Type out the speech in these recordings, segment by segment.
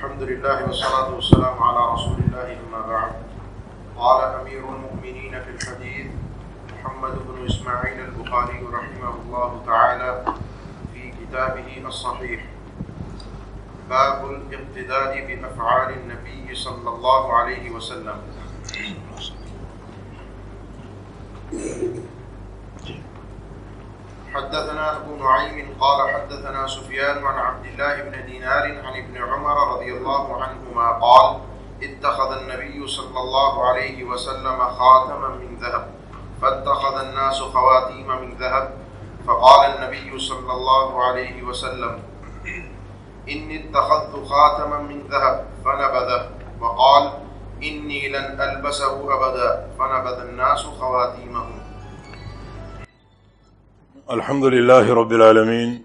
الحمد لله والصلاة والسلام على رسول الله أما بعد. قال أمير المؤمنين في الحديث محمد بن إسماعيل البخاري رحمه الله تعالى في كتابه الصحيح. باب الاقتداء بأفعال النبي صلى الله عليه وسلم. حدثنا أبو نعيم قال حدثنا سفيان عن عبد الله بن دينار عن ابن عمر رضي الله عنهما قال، اتخذ النبي صلى الله عليه وسلم خاتما من ذهب، فاتخذ الناس خواتيم من ذهب، فقال النبي صلى الله عليه وسلم، إني اتخذت خاتما من ذهب فنبذه، وقال، إني لن ألبسه أبدا، فنبذ الناس خواتيمهم. الحمد لله رب العالمين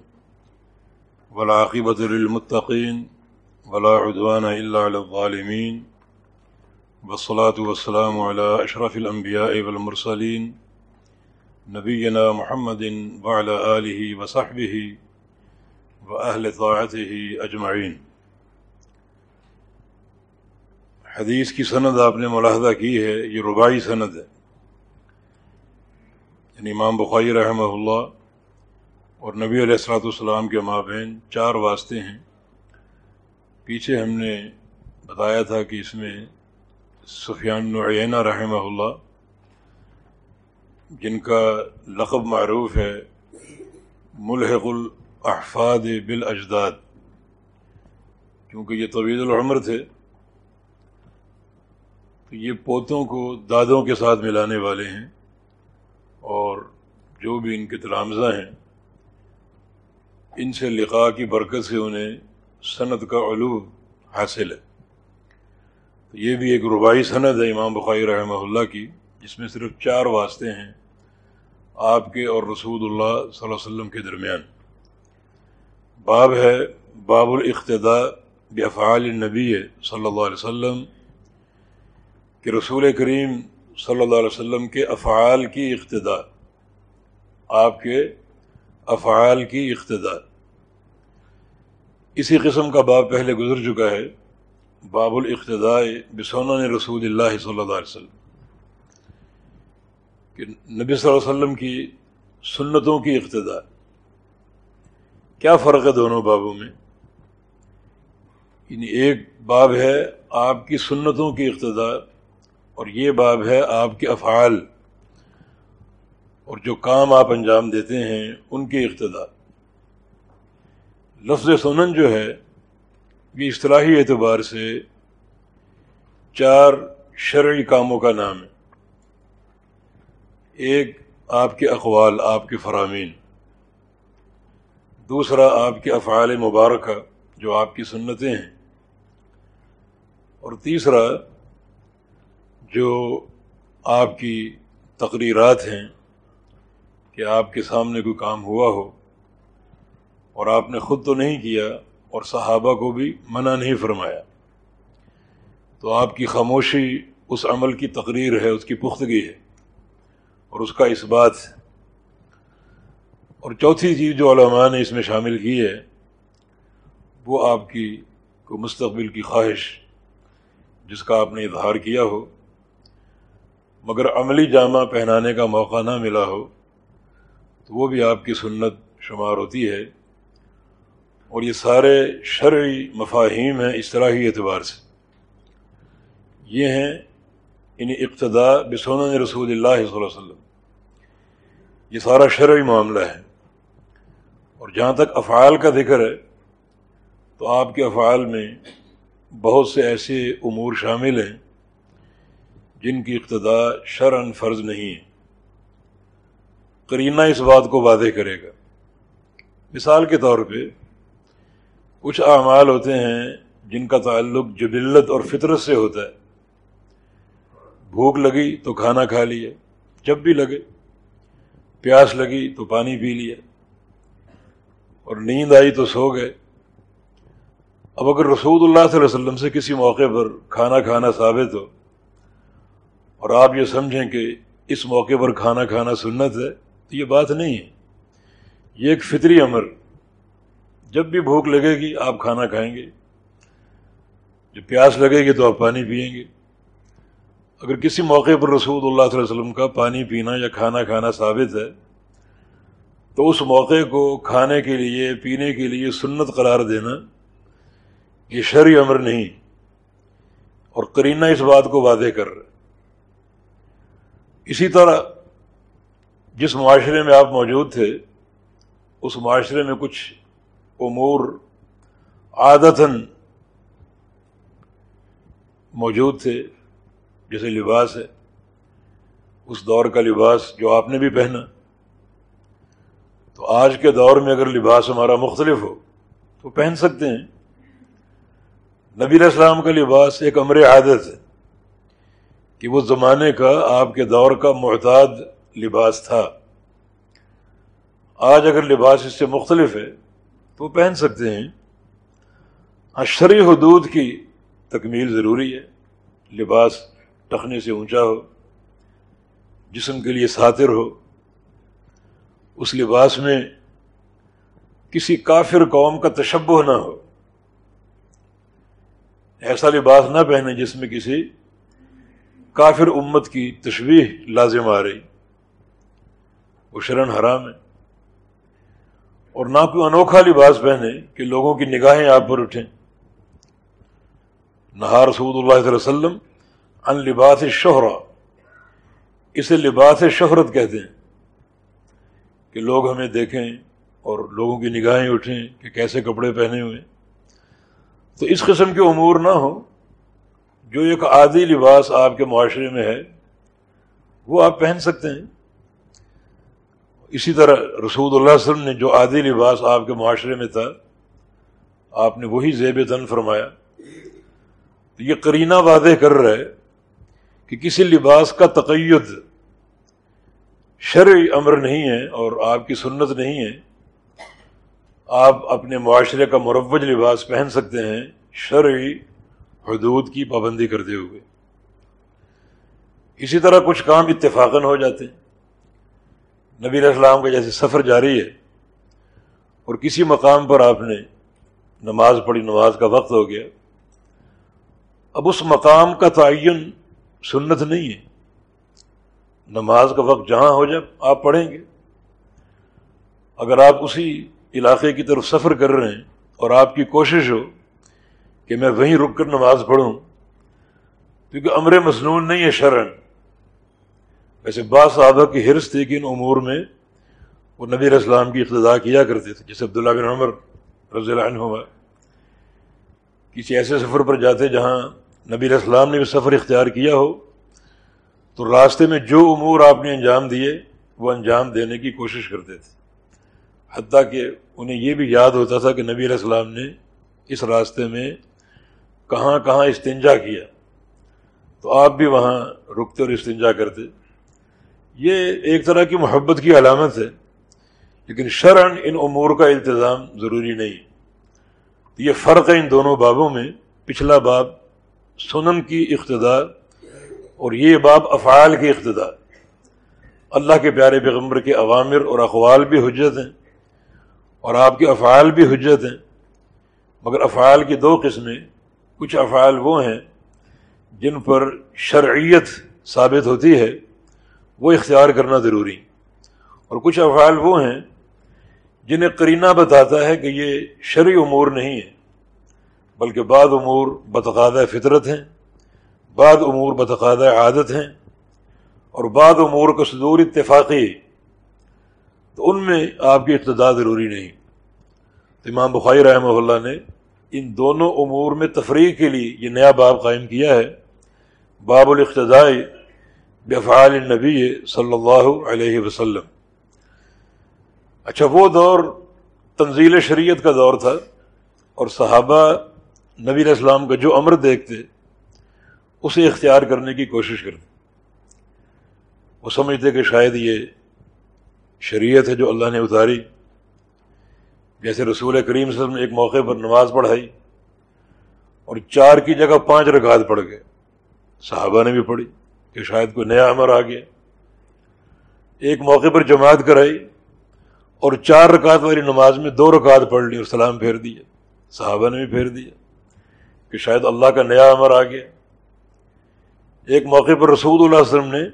والعاقبة للمتقين، ولا عدوان إلا على الظالمين، والصلاة والسلام على أشرف الأنبياء والمرسلين، نبينا محمد وعلى آله وصحبه وأهل طاعته أجمعين. حدیث کی سند آپ نے ملاحظہ کی ہے، یہ ربائی سند ہے۔ یعنی امام بخاری رحمہ اللہ اور نبی علیہ السلاۃ والسلام کے مابین چار واسطے ہیں۔ پیچھے ہم نے بتایا تھا کہ اس میں سفیان نعینہ رحمہ اللہ، جن کا لقب معروف ہے، ملحق الاحفاد بالاجداد، کیونکہ یہ طویل العمر تھے۔ تو یہ پوتوں کو دادوں کے ساتھ ملانے والے ہیں اور جو بھی ان کے تلامزہ ہیں ان سے لقاء کی برکت سے انہیں صنعت کا علو حاصل ہے۔ تو یہ بھی ایک ربائی صنعت ہے امام بخاری رحمہ اللہ کی، جس میں صرف چار واسطے ہیں آپ کے اور رسول اللہ صلی اللہ علیہ وسلم کے درمیان۔ باب ہے باب الاقتداء بافعال النبی صلی اللہ علیہ وسلم، کہ رسول کریم صلی اللہ علیہ وسلم کے افعال کی اقتدا آپ کے افعال کی اقتدا اسی قسم کا باب پہلے گزر چکا ہے، باب الاقتداء بسون رسول اللہ صلی اللہ علیہ وسلم۔ کہ نبی صلی اللہ علیہ وسلم کی سنتوں کی اقتدا کیا فرق ہے دونوں بابوں میں؟ یعنی ایک باب ہے آپ کی سنتوں کی اقتدا اور یہ باب ہے آپ کے افعال۔ اور جو کام آپ انجام دیتے ہیں، ان کی اقتدا لفظ سنن جو ہے، یہ اصطلاحی اعتبار سے چار شرعی کاموں کا نام ہے۔ ایک، آپ کے اقوال، آپ کے فرامین۔ دوسرا، آپ کے افعال مبارکہ، جو آپ کی سنتیں ہیں۔ اور تیسرا، جو آپ کی تقریرات ہیں کہ آپ کے سامنے کوئی کام ہوا ہو۔ اور آپ نے خود تو نہیں کیا اور صحابہ کو بھی منع نہیں فرمایا۔ تو آپ کی خاموشی اس عمل کی تقریر ہے، اس کی پختگی ہے۔ اور اس کا اس بات اور چوتھی چیز جو علماء نے اس میں شامل کی ہے، وہ آپ کی کو مستقبل کی خواہش، جس کا آپ نے اظہار کیا ہو۔ مگر عملی جامہ پہنانے کا موقع نہ ملا ہو، تو وہ بھی آپ کی سنت شمار ہوتی ہے۔ اور یہ سارے شرعی مفاہیم ہیں اصطلاحی اعتبار سے۔ یہ ہیں ان اقتدا بسون رسول اللہ صلی اللہ علیہ وسلم۔ یہ سارا شرعی معاملہ ہے۔ اور جہاں تک افعال کا ذکر ہے، تو آپ کے افعال میں بہت سے ایسے امور شامل ہیں جن کی ابتدا شرعن فرض نہیں ہے۔ کرینہ اس بات کو واضح کرے گا۔ مثال کے طور پہ کچھ اعمال ہوتے ہیں جن کا تعلق جبلت اور فطرت سے ہوتا ہے۔ بھوک لگی تو کھانا کھا لیا جب بھی لگے، پیاس لگی تو پانی پی لیا اور نیند آئی تو سو گئے۔ اب اگر رسول اللہ صلی اللہ علیہ وسلم سے کسی موقع پر کھانا کھانا ثابت ہو اور آپ یہ سمجھیں کہ اس موقع پر کھانا کھانا سنت ہے، تو یہ بات نہیں ہے۔ یہ ایک فطری امر جب بھی بھوک لگے گی، آپ کھانا کھائیں گے۔ جب پیاس لگے گی تو آپ پانی پئیں گے۔ اگر کسی موقع پر رسول اللہ صلی اللہ علیہ وسلم کا پانی پینا یا کھانا کھانا ثابت ہے، تو اس موقع کو کھانے کے لیے، پینے کے لیے سنت قرار دینا یہ شرع امر نہیں۔ اور کرینہ اس بات کو واضح کر۔ رہے اسی طرح جس معاشرے میں آپ موجود تھے، اس معاشرے میں کچھ امور عادتاً موجود تھے، جیسے لباس ہے۔ اس دور کا لباس جو آپ نے بھی پہنا۔ تو آج کے دور میں اگر لباس ہمارا مختلف ہو، تو پہن سکتے ہیں۔ نبی السلام کا لباس ایک امر عادت ہے کہ وہ زمانے کا، آپ کے دور کا محتاط لباس تھا۔ آج اگر لباس اس سے مختلف ہے تو پہن سکتے ہیں۔ ہاں شرع حدود کی تکمیل ضروری ہے۔ لباس ٹخنے سے اونچا ہو۔ جسم کے لیے ساتر ہو۔ اس لباس میں کسی کافر قوم کا تشبہ نہ ہو۔ ایسا لباس نہ پہنے جس میں کسی کافر امت کی تشویح لازم آ رہی۔ وہ شرن حرام ہے۔ اور نہ کوئی انوکھا لباس پہنے کہ لوگوں کی نگاہیں آپ پر اٹھیں۔ نہار رسول اللہ علیہ وسلم ان لباس شہرا اسے لباس شہرت کہتے ہیں کہ لوگ ہمیں دیکھیں اور لوگوں کی نگاہیں اٹھیں کہ کیسے کپڑے پہنے ہوئے۔ تو اس قسم کے امور نہ ہو جو ایک عادی لباس آپ کے معاشرے میں ہے، وہ آپ پہن سکتے ہیں۔ اسی طرح رسول اللہ علیہ وسلم نے جو عادی لباس آپ کے معاشرے میں تھا، آپ نے وہی زیب تن فرمایا۔ یہ کرینہ واضح کر رہا ہے کہ کسی لباس کا تقید شرعی امر نہیں ہے اور آپ کی سنت نہیں ہے۔ آپ اپنے معاشرے کا مروج لباس پہن سکتے ہیں شرعی حدود کی پابندی کرتے ہوئے۔ اسی طرح کچھ کام اتفاقاً ہو جاتے ہیں۔ نبی السلام کا جیسے سفر جاری ہے اور کسی مقام پر آپ نے نماز پڑھی، نماز کا وقت ہو گیا، اب اس مقام کا تعین سنت نہیں ہے۔ نماز کا وقت جہاں ہو جائے، آپ پڑھیں گے۔ اگر آپ اسی علاقے کی طرف سفر کر رہے ہیں اور آپ کی کوشش ہو کہ میں وہیں رک کر نماز پڑھوں، کیونکہ امر مصنون نہیں ہے شرن ویسے بعض صحابہ کی حرص تھی کہ ان امور میں وہ نبی اسلام کی اقتدا کیا کرتے تھے، جیسے عبداللہ بن عمر رضی اللہ عنہ کسی ایسے سفر پر جاتے جہاں نبی اسلام نے بھی سفر اختیار کیا ہو، تو راستے میں جو امور آپ نے انجام دیے، وہ انجام دینے کی کوشش کرتے تھے۔ حتیٰ کہ انہیں یہ بھی یاد ہوتا تھا کہ نبی علیہ السلام نے اس راستے میں کہاں کہاں استنجا کیا۔ تو آپ بھی وہاں رکتے اور استنجا کرتے۔ یہ ایک طرح کی محبت کی علامت ہے، لیکن شرن ان امور کا التظام ضروری نہیں۔ یہ فرق ہے ان دونوں بابوں میں، پچھلا باب سنن کی اقتدا اور یہ باب افعال کی اقتدا اللہ کے پیارے پیغمبر کے عوامر اور اقوال بھی حجت ہیں اور آپ کے افعال بھی حجت ہیں، مگر افعال کی دو قسمیں، کچھ افعال وہ ہیں جن پر شرعیت ثابت ہوتی ہے وہ اختیار کرنا ضروری اور کچھ افعال وہ ہیں جنہیں کرینہ بتاتا ہے کہ یہ شرعی امور نہیں ہے بلکہ بعض امور بتقاضۂ فطرت ہیں، بعض امور بتقاضۂ عادت ہیں، اور بعض امور کا صدور اتفاقی تو ان میں آپ کی ابتدا ضروری نہیں۔ تو امام بخاری رحمہ اللہ نے ان دونوں امور میں تفریح کے لیے یہ نیا باب قائم کیا ہے۔ باب الاقتدائی بفعال النبی صلی اللہ علیہ وسلم۔ اچھا وہ دور تنزیل شریعت کا دور تھا اور صحابہ نبی علیہ السلام کا جو امر دیکھتے، اسے اختیار کرنے کی کوشش کرتے۔ وہ سمجھتے کہ شاید یہ شریعت ہے جو اللہ نے اتاری۔ جیسے رسول کریم صلی اللہ علیہ وسلم نے ایک موقع پر نماز پڑھائی اور چار کی جگہ پانچ رکعت پڑھ گئے۔ صحابہ نے بھی پڑھی۔ کہ شاید کوئی نیا امر آ گیا۔ ایک موقع پر جماعت کرائی اور چار رکعت والی نماز میں دو رکعت پڑھ لی اور سلام پھیر دیا۔ صحابہ نے بھی پھیر دیا کہ شاید اللہ کا نیا امر آ گیا۔ ایک موقع پر رسول اللہ علیہ وسلم نے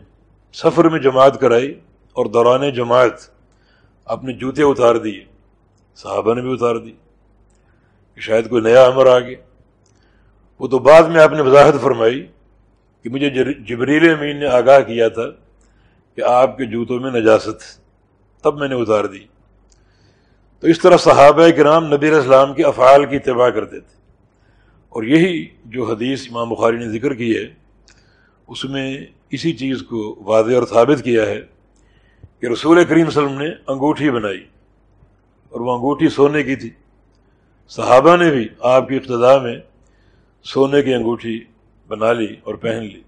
سفر میں جماعت کرائی اور دوران جماعت اپنے جوتے اتار دیے۔ صحابہ نے بھی اتار دی کہ شاید کوئی نیا امر آ گیا۔ وہ تو بعد میں آپ نے وضاحت فرمائی کہ مجھے جبریل امین نے آگاہ کیا تھا کہ آپ کے جوتوں میں نجاست تب میں نے اتار دی۔ تو اس طرح صحابہ کرام نبی اسلام کے افعال کی اتباع کرتے تھے۔ اور یہی جو حدیث امام بخاری نے ذکر کی ہے، اس میں اسی چیز کو واضح اور ثابت کیا ہے کہ رسول کریم صلی اللہ علیہ وسلم نے انگوٹھی بنائی اور وہ انگوٹھی سونے کی تھی۔ صحابہ نے بھی آپ کی ابتدا میں سونے کی انگوٹھی بنا لی اور پہن لی۔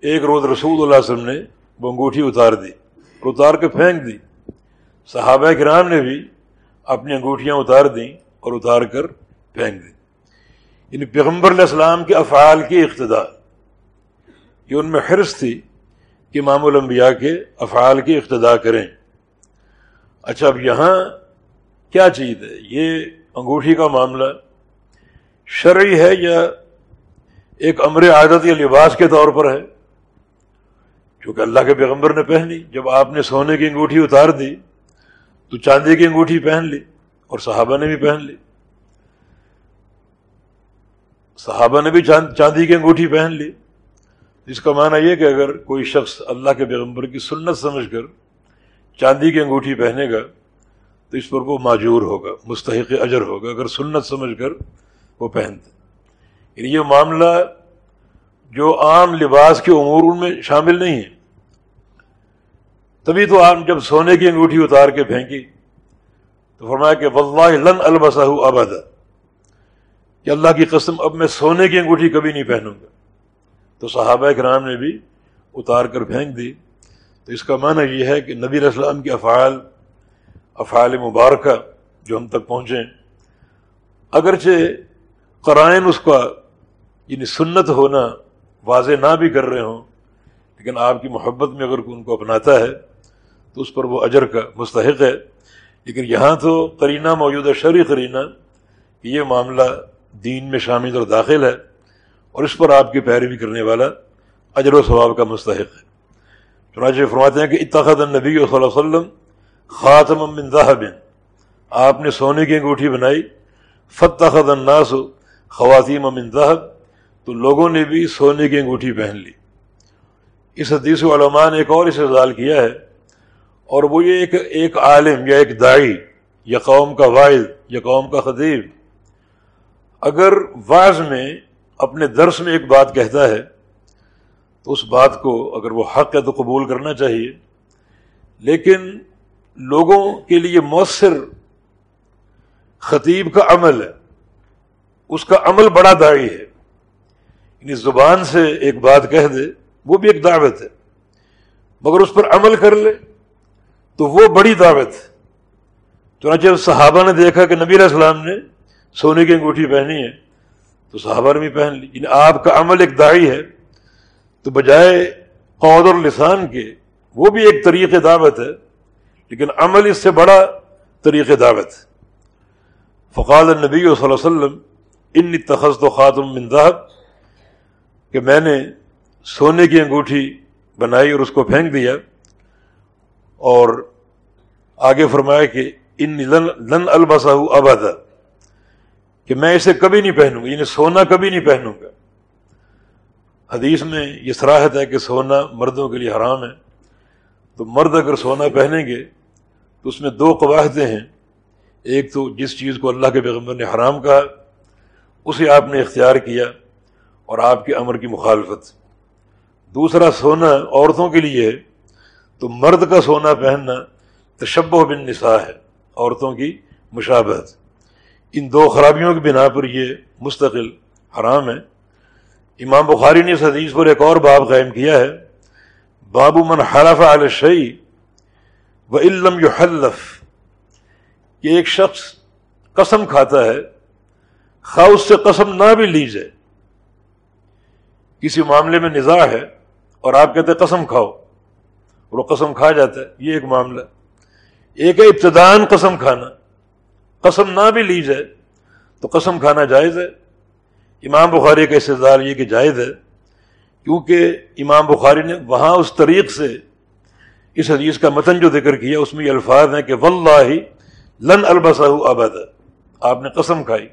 ایک روز رسول اللہ علیہ وسلم نے وہ انگوٹھی اتار دی اور اتار کے پھینک دی۔ صحابہ کرام نے بھی اپنی انگوٹھیاں اتار دیں اور اتار کر پھینک دیں۔ یعنی پیغمبر علیہ السلام کے افعال کی اقتدا۔ یہ ان میں حرص تھی کہ امام الانبیاء کے افعال کی اقتدا کریں۔ اچھا اب یہاں کیا چیز ہے؟ یہ انگوٹھی کا معاملہ شرعی ہے یا ایک امر عادت یا لباس کے طور پر ہے۔ کیونکہ اللہ کے پیغمبر نے پہنی جب آپ نے سونے کی انگوٹھی اتار دی، تو چاندی کی انگوٹھی پہن لی اور صحابہ نے بھی پہن لی۔ صحابہ نے بھی چاندی کی انگوٹھی پہن لی۔ اس کا معنی یہ کہ اگر کوئی شخص اللہ کے پیغمبر کی سنت سمجھ کر چاندی کی انگوٹھی پہنے گا، تو اس پر وہ معجور ہوگا، مستحق اجر ہوگا۔ اگر سنت سمجھ کر وہ پہنتے یعنی یہ معاملہ جو عام لباس کے امور ان میں شامل نہیں ہے۔ تبھی تو آپ جب سونے کی انگوٹھی اتار کے پھینکی تو فرمایا کہ واللہ لن البسہ ابدا، کہ اللہ کی قسم اب میں سونے کی انگوٹھی کبھی نہیں پہنوں گا۔ تو صحابہ کرام نے بھی اتار کر پھینک دی۔ تو اس کا معنی یہ ہے کہ نبی السلام کے افعال افعال مبارکہ جو ہم تک پہنچیں اگرچہ قرائن اس کا یعنی سنت ہونا واضح نہ بھی کر رہے ہوں، لیکن آپ کی محبت میں اگر ان کو اپناتا ہے، تو اس پر وہ اجر کا مستحق ہے۔ لیکن یہاں تو کرینہ موجود ہے شرع کرینہ کہ یہ معاملہ دین میں شامل اور داخل ہے، اور اس پر آپ کی پیروی کرنے والا اجر و ثواب کا مستحق ہے۔ چنانچہ فرماتے ہیں کہ اتخذ النبی صلی اللہ علیہ وسلم خاتم من ذهب۔ آپ نے سونے کی انگوٹھی بنائی فتخذ الناس خواتیم من ذهب۔ تو لوگوں نے بھی سونے کی انگوٹھی پہن لی۔ اس حدیث علماء نے ایک اور اس کیا ہے اور وہ یہ ایک ایک عالم یا ایک دائی یا قوم کا واحد یا قوم کا خطیب اگر بعض میں اپنے درس میں ایک بات کہتا ہے تو اس بات کو اگر وہ حق ہے تو قبول کرنا چاہیے۔ لیکن لوگوں کے لیے مؤثر خطیب کا عمل ہے، اس کا عمل بڑا داعی ہے۔ یعنی زبان سے ایک بات کہہ دے، وہ بھی ایک دعوت ہے۔ مگر اس پر عمل کر لے تو وہ بڑی دعوت ہے۔ چنانچہ صحابہ نے دیکھا کہ نبی علیہ السلام نے سونے کی انگوٹھی پہنی ہے، تو صحابہ نے بھی پہن لی۔ یعنی آپ کا عمل ایک داعی ہے۔ تو بجائے قود اور لسان کے، وہ بھی ایک طریق دعوت ہے، لیکن عمل اس سے بڑا طریق دعوت فقال النبی صلی اللہ علیہ وسلم ان تخص و خاتم من ذهب کہ میں نے سونے کی انگوٹھی بنائی اور اس کو پھینک دیا اور آگے فرمایا کہ ان لن البسہ ابدا کہ میں اسے کبھی نہیں پہنوں گا یعنی سونا کبھی نہیں پہنوں گا۔ حدیث میں یہ صراحت ہے کہ سونا مردوں کے لیے حرام ہے۔ تو مرد اگر سونا پہنیں گے تو اس میں دو قواعدیں ہیں۔ ایک تو جس چیز کو اللہ کے پیغمبر نے حرام کہا، اسے آپ نے اختیار کیا۔ اور آپ کے امر کی مخالفت۔ دوسرا، سونا عورتوں کے لیے ہے تو مرد کا سونا پہننا تشبہ بن نساء ہے، عورتوں کی مشابہت۔ ان دو خرابیوں کی بنا پر یہ مستقل حرام ہے۔ امام بخاری نے اس حدیث پر ایک اور باب قائم کیا ہے، باب من حلف علی شعی و علم یو حلف کہ ایک شخص قسم کھاتا ہے، خواہ اس سے قسم نہ بھی لی جائے۔ کسی معاملے میں نظا ہے اور آپ کہتے قسم کھاؤ، اور وہ قسم کھا جاتا ہے، یہ ایک معاملہ ایک ہے ابتدان قسم کھانا۔ قسم نہ بھی لی جائے تو قسم کھانا جائز ہے۔ امام بخاری کا استدال یہ کہ جائز ہے، کیونکہ امام بخاری نے وہاں اس طریق سے اس حدیث کا متن جو ذکر کیا، اس میں یہ الفاظ ہیں کہ واللہ لن البسہ ابد آپ نے قسم کھائی،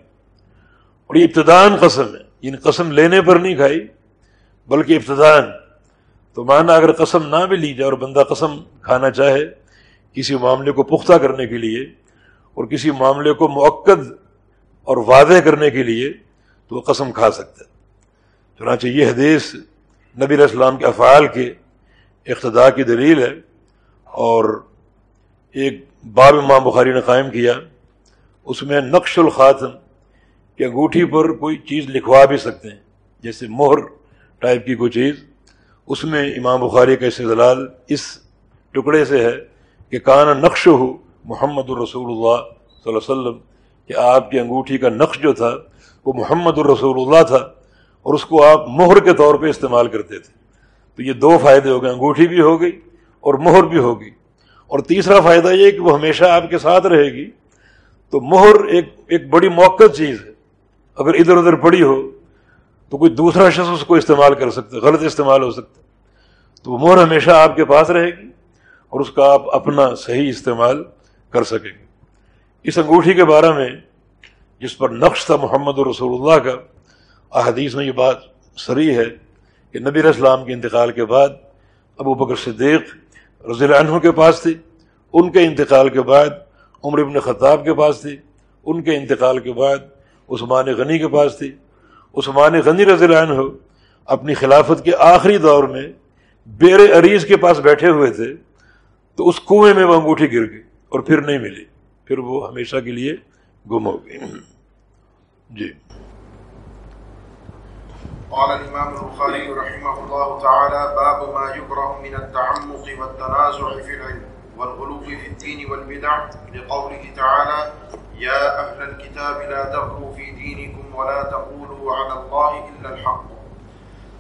اور یہ ابتدان قسم ہے یعنی قسم لینے پر نہیں کھائی۔ بلکہ ابتدان تو مانا اگر قسم نہ بھی لی جائے اور بندہ قسم کھانا چاہے کسی معاملے کو پختہ کرنے کے لیے اور کسی معاملے کو موقع اور واضح کرنے کے لیے تو وہ قسم کھا سکتا ہے۔ چنانچہ یہ حدیث نبی علیہ السلام کے افعال کے اقتداء کی دلیل ہے اور ایک باب امام بخاری نے قائم کیا۔ اس میں نقش الخاتم کہ انگوٹھی پر کوئی چیز لکھوا بھی سکتے ہیں، جیسے مہر۔ ٹائپ کی کوئی چیز، اس میں امام بخاری کا استدلال اس ٹکڑے سے ہے کہ کانا نقش ہو محمد الرسول اللہ صلی اللہ علیہ وسلم، کہ آپ کی انگوٹھی کا نقش جو تھا وہ محمد الرسول اللہ تھا اور اس کو آپ مہر کے طور پہ استعمال کرتے تھے۔ تو یہ دو فائدے ہو گئے، انگوٹھی بھی ہو گئی اور مہر بھی ہوگی اور تیسرا فائدہ یہ کہ وہ ہمیشہ آپ کے ساتھ رہے گی۔ تو مہر ایک ایک بڑی موقع چیز ہے۔ اگر ادھر ادھر پڑی ہو تو کوئی دوسرا شخص اس کو استعمال کر سکتا غلط استعمال ہو سکتا تو وہ مہر ہمیشہ آپ کے پاس رہے گی اور اس کا آپ اپنا صحیح استعمال کر سکیں گے۔ اس انگوٹھی کے بارے میں جس پر نقش تھا محمد رسول اللہ کا، احادیث میں یہ بات سری ہے کہ نبی اسلام کے انتقال کے بعد ابو بکر صدیق رضی اللہ عنہ کے پاس تھی ان کے انتقال کے بعد عمر ابن خطاب کے پاس تھی ان کے انتقال کے بعد عثمان غنی کے پاس تھی عثمان غنی رضی اللہ عنہ اپنی خلافت کے آخری دور میں بیر عریض کے پاس بیٹھے ہوئے تھے تو اس کنویں میں وہ انگوٹھی گر گئی اور پھر نہیں ملی۔ پھر وہ ہمیشہ کے لیے گم ہو گئی جی۔ قال الإمام البخاري رحمه الله تعالى، باب ما يكره من التعمق والتنازع في العلم والغلو في الدين والبدع لقوله تعالى يا أهل الكتاب لا تغلوا في دينكم ولا تقولوا على الله إلا الحق.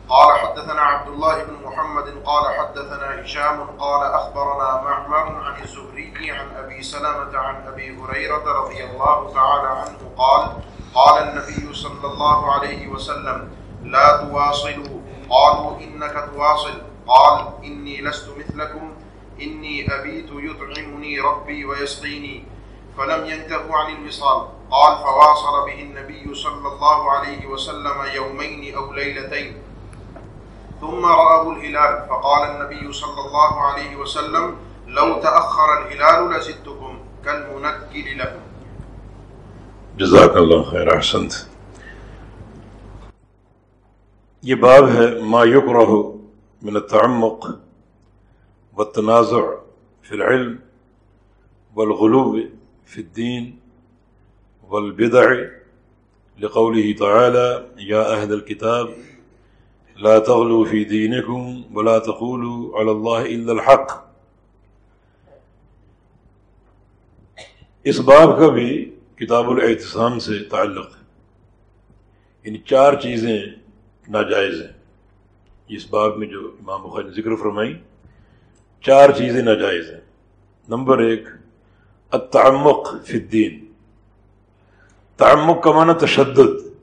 قال حدثنا عبد الله بن محمد، قال حدثنا هشام، قال أخبرنا معمر عن الزهري عن أبي سلمة عن أبي هريرة رضي الله تعالى عنه قال قال النبي صلى الله عليه وسلم، لا تواصلوا. قالوا إنك تواصل. قال، إني لست مثلكم، إني أبيت يطعمني ربي ويسقيني. فلم ينتهوا عن الوصال. قال، فواصل به النبي صلى الله عليه وسلم يومين أو ليلتين. ثم رأوا الهلال. فقال النبي صلى الله عليه وسلم، لو تأخر الهلال لزدتكم كالمنكل لكم. جزاك الله خير أحسنت یہ باب ہے، ما یکرہ من التعمق والتنازع فی العلم والغلو فی الدین والبدع لقوله تعالى يا أهل الكتاب، لا تغلوا في دينكم ولا تقولوا على الله إلا الحق. اس باب کا بھی کتاب الاعتصام سے تعلق ہے۔ یعنی چار چیزیں ناجائز ہیں۔ اس باب میں جو امام بخاری نے ذکر فرمائی، چار چیزیں ناجائز ہیں۔ نمبر ایک التعمق فی الدین۔ تعمق کا معنی تشدد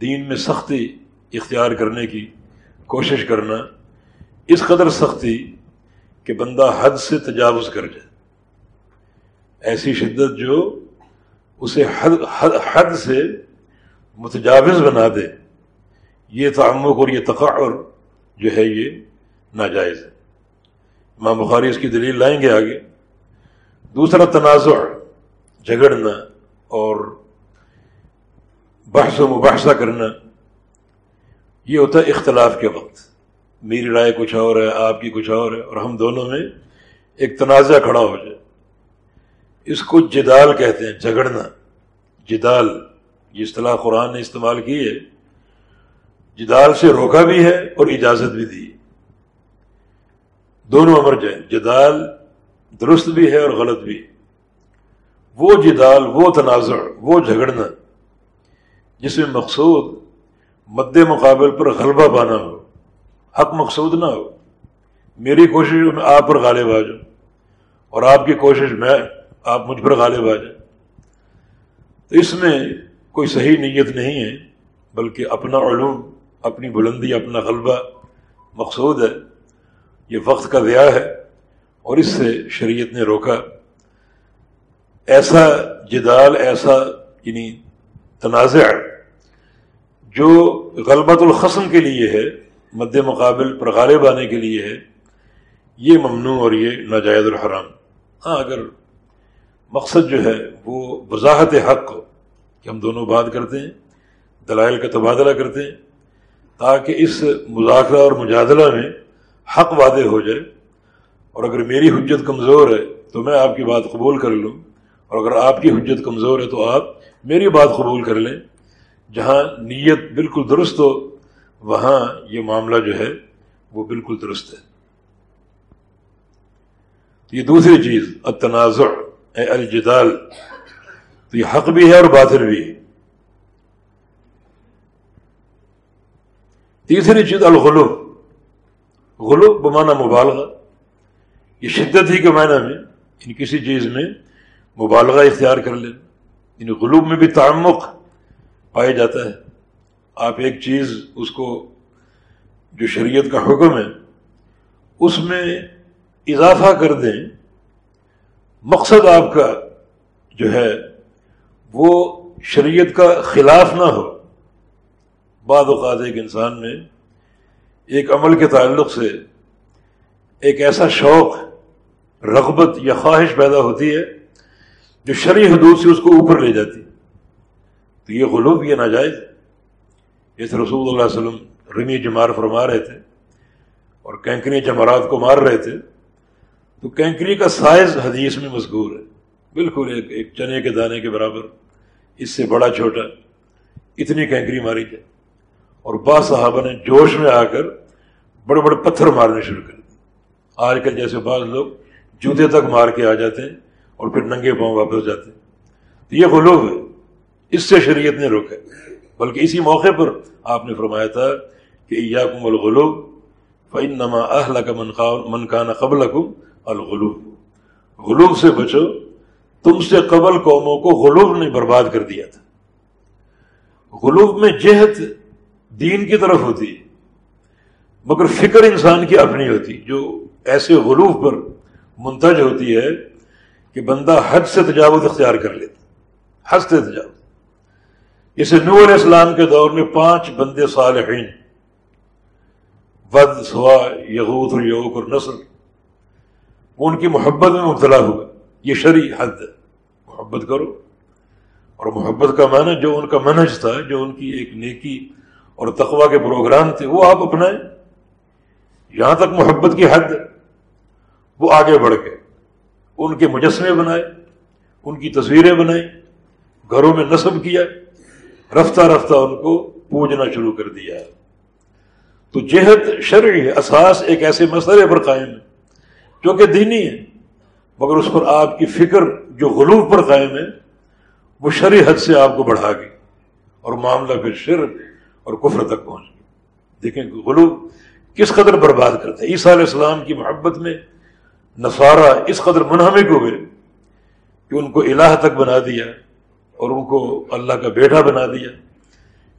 دین میں سختی اختیار کرنے کی کوشش کرنا اس قدر سختی کہ بندہ حد سے تجاوز کر جائے۔ ایسی شدت جو اسے حد حد, حد سے متجاوز بنا دے۔ یہ تعمق اور یہ تقعر جو ہے یہ ناجائز ہے۔ امام بخاری اس کی دلیل لائیں گے آگے۔ دوسرا تنازع، جھگڑنا اور بحث و مباحثہ کرنا، یہ ہوتا ہے اختلاف کے وقت۔ میری رائے کچھ اور ہے، آپ کی کچھ اور ہے، اور ہم دونوں میں ایک تنازع کھڑا ہو جائے۔ اس کو جدال کہتے ہیں، جھگڑنا۔ جدال، یہ اصطلاح قرآن نے استعمال کی ہے۔ جدال سے روکا بھی ہے اور اجازت بھی دی۔ دونوں امر جائیں جدال درست بھی ہے اور غلط بھی۔ وہ جدال، وہ تنازع، وہ جھگڑنا، جس میں مقصود مد مقابل پر غلبہ پانا ہو، حق مقصود نہ ہو۔ میری کوشش میں آپ پر غالب آ جاؤں اور آپ کی کوشش میں آپ مجھ پر غالب آ جائیں تو اس میں کوئی صحیح نیت نہیں ہے، بلکہ اپنا علوم، اپنی بلندی، اپنا غلبہ مقصود ہے۔ یہ وقت کا ضیاع ہے۔ اور اس سے شریعت نے روکا۔ ایسا جدال، ایسا یعنی تنازع جو غلبت الخصم کے لیے ہے، مد مقابل پر غالب آنے کے لیے ہے، یہ ممنوع اور یہ ناجائز الحرام۔ ہاں اگر مقصد جو ہے وہ وضاحت حق ہو کہ ہم دونوں بات کرتے ہیں، دلائل کا تبادلہ کرتے ہیں، تاکہ اس مذاکرہ اور مجادلہ میں حق وعدے ہو جائے۔ اور اگر میری حجت کمزور ہے تو میں آپ کی بات قبول کر لوں اور اگر آپ کی حجت کمزور ہے تو آپ میری بات قبول کر لیں جہاں نیت بالکل درست ہو، وہاں یہ معاملہ جو ہے وہ بالکل درست ہے۔ تو یہ دوسری چیز، التنازع الجدال، تو یہ حق بھی ہے اور باطل بھی ہے۔ تیسری چیز، الغلو۔ غلو بمانا مبالغہ۔ یہ شدت ہی کے معنی میں ان کسی چیز میں مبالغہ اختیار کر لیں۔ ان غلوب میں بھی تعمق پایا جاتا ہے۔ آپ ایک چیز اس کو جو شریعت کا حکم ہے، اس میں اضافہ کر دیں۔ مقصد آپ کا جو ہے، وہ شریعت کا خلاف نہ ہو۔ بعض اوقات ایک انسان میں ایک عمل کے تعلق سے ایک ایسا شوق رغبت یا خواہش پیدا ہوتی ہے جو شرع حدود سے اس کو اوپر لے جاتی تو یہ غلوب یہ ناجائز۔ جیسے رسول اللہ علیہ وسلم رمی جمار فرما رہے تھے اور کینکری جمارات کو مار رہے تھے۔ تو کینکری کا سائز حدیث میں مذکور ہے۔ بالکل ایک ایک چنے کے دانے کے برابر۔ اس سے بڑا، چھوٹا۔ اتنی کینکری ماری جائے۔ اور بعض صحابہ نے جوش میں آ کر بڑے بڑے پتھر مارنے شروع کر دیے۔ آج کل جیسے بعض لوگ جوتے تک مار کے آ جاتے ہیں اور پھر ننگے پاؤں واپس جاتے ہیں۔ تو یہ غلوب ہے۔ اس سے شریعت نے روکا بلکہ اسی موقع پر آپ نے فرمایا تھا کہ یا کم فعن نما اہل کا منقان قبل کم الغلوب غلوب سے بچو۔ تم سے قبل قوموں کو غلوب نے برباد کر دیا تھا۔ غلوب میں جہت دین کی طرف ہوتی ہے، مگر فکر انسان کی اپنی ہوتی جو ایسے غلوف پر منتج ہوتی ہے کہ بندہ حد سے تجاوز اختیار کر لیتا حد سے تجاوز۔ اسے نور اسلام کے دور میں پانچ بندے صالحین، ود، سوا، یغوت اور یوک اور نسل وہ ان کی محبت میں مبتلا ہوا۔ یہ شرع حد ہے۔ محبت کرو۔ اور محبت کا معنی جو ان کا منج تھا، جو ان کی ایک نیکی اور تقوا کے پروگرام تھے، وہ آپ اپنائیں۔ یہاں تک محبت کی حد وہ آگے بڑھ کے ان کے مجسمے بنائے، ان کی تصویریں بنائیں گھروں میں نصب کیا، رفتہ رفتہ ان کو پوجنا شروع کر دیا۔ تو جہد شرعی اساس ایک ایسے مسئلے پر قائم ہے جو کہ دینی ہے، مگر اس پر آپ کی فکر جو غلوف پر قائم ہے، وہ شرع حد سے آپ کو بڑھا گئی اور معاملہ پھر شرک اور کفر تک پہنچ گئی دیکھیں غلوب کس قدر برباد کرتے عیسیٰ علیہ السلام کی محبت میں نصارہ اس قدر منہمک ہوئے کہ ان کو الہ تک بنا دیا اور ان کو اللہ کا بیٹا بنا دیا۔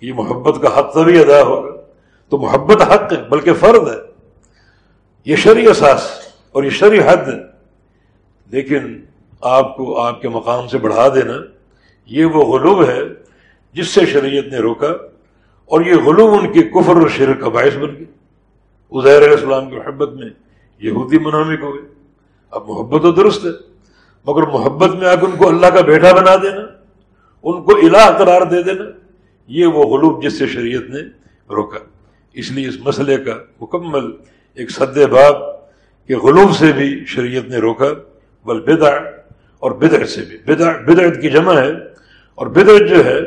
یہ محبت کا حق تبھی ادا ہوگا۔ تو محبت حق ہے، بلکہ فرد ہے۔ یہ شرع اساس اور یہ شرع حد ہے۔ لیکن آپ کو آپ کے مقام سے بڑھا دینا، یہ وہ غلوب ہے جس سے شریعت نے روکا اور یہ غلوب ان کے کفر اور شرک کا باعث بن گیا۔ عزیر علیہ السلام کی محبت میں یہودی منامک ہوئے اب محبت تو درست ہے، مگر محبت میں آ کے ان کو اللہ کا بیٹا بنا دینا، ان کو الہ قرار دے دینا، یہ وہ غلوب جس سے شریعت نے روکا۔ اس لیے اس مسئلے کا مکمل ایک سد باب کہ غلوب سے بھی شریعت نے روکا، بل بدع اور بدع سے بھی۔ بدع بدعت کی جمع ہے اور بدعت جو ہے،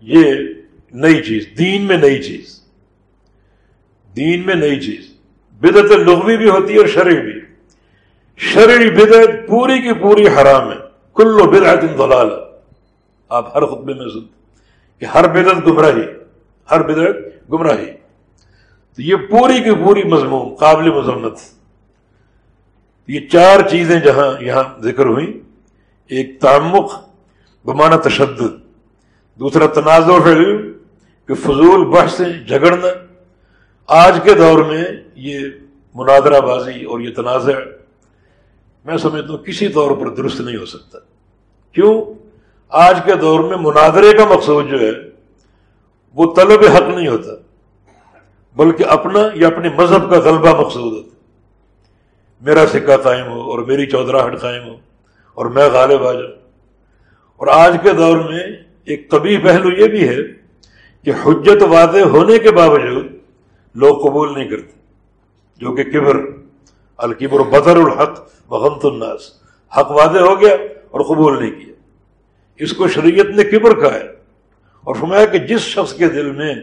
یہ نئی چیز، دین میں نئی چیز۔ دین میں نئی چیز۔ بدعت لغوی بھی ہوتی ہے اور شرعی بھی۔ شرعی بدعت پوری کی پوری حرام ہے۔ کلو بدعت ضلال آپ ہر خطبے میں سنتے کہ ہر بدعت گمراہی، ہر بدعت گمراہی۔ تو یہ پوری کی پوری مضمون، قابل مذمت۔ یہ چار چیزیں جہاں یہاں ذکر ہوئی ایک تعمق بمانہ تشدد۔ دوسرا تنازع کہ فضول بحثیں جھگڑنا۔ آج کے دور میں یہ مناظرہ بازی اور یہ تنازع میں سمجھتا ہوں کسی طور پر درست نہیں ہو سکتا۔ کیوں؟ آج کے دور میں مناظرے کا مقصود جو ہے، وہ طلب حق نہیں ہوتا، بلکہ اپنا یا اپنے مذہب کا غلبہ مقصود ہوتا۔ میرا سکہ قائم ہو اور میری چودراہٹ قائم ہو اور میں غالب آ جاؤں۔ اور آج کے دور میں ایک طبی پہلو یہ بھی ہے کہ حجت واضح ہونے کے باوجود لوگ قبول نہیں کرتے، جو کہ کبر الکبر بدر الحق بغمت الناس۔ حق واضح ہو گیا اور قبول نہیں کیا۔ اس کو شریعت نے کبر کہا ہے۔ اور فرمایا کہ جس شخص کے دل میں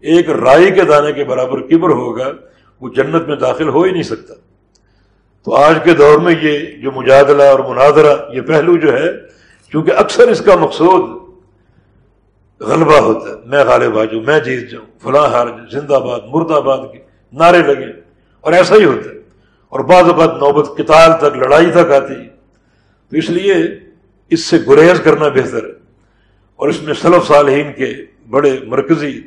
ایک رائی کے دانے کے برابر کبر ہوگا، وہ جنت میں داخل ہو ہی نہیں سکتا۔ تو آج کے دور میں یہ جو مجادلہ اور مناظرہ، یہ پہلو جو ہے کیونکہ اکثر اس کا مقصود غلبہ ہوتا ہے۔ میں غالب آ جاؤں میں جیت جاؤں، فلاں ہار جاؤں زندہ آباد مرد آباد کے نعرے لگے اور ایسا ہی ہوتا ہے۔ اور بعض اوقات نوبت کتال تک، لڑائی تک آتی۔ تو اس لیے اس سے گریز کرنا بہتر ہے۔ اور اس میں سلف صالحین کے بڑے مرکزی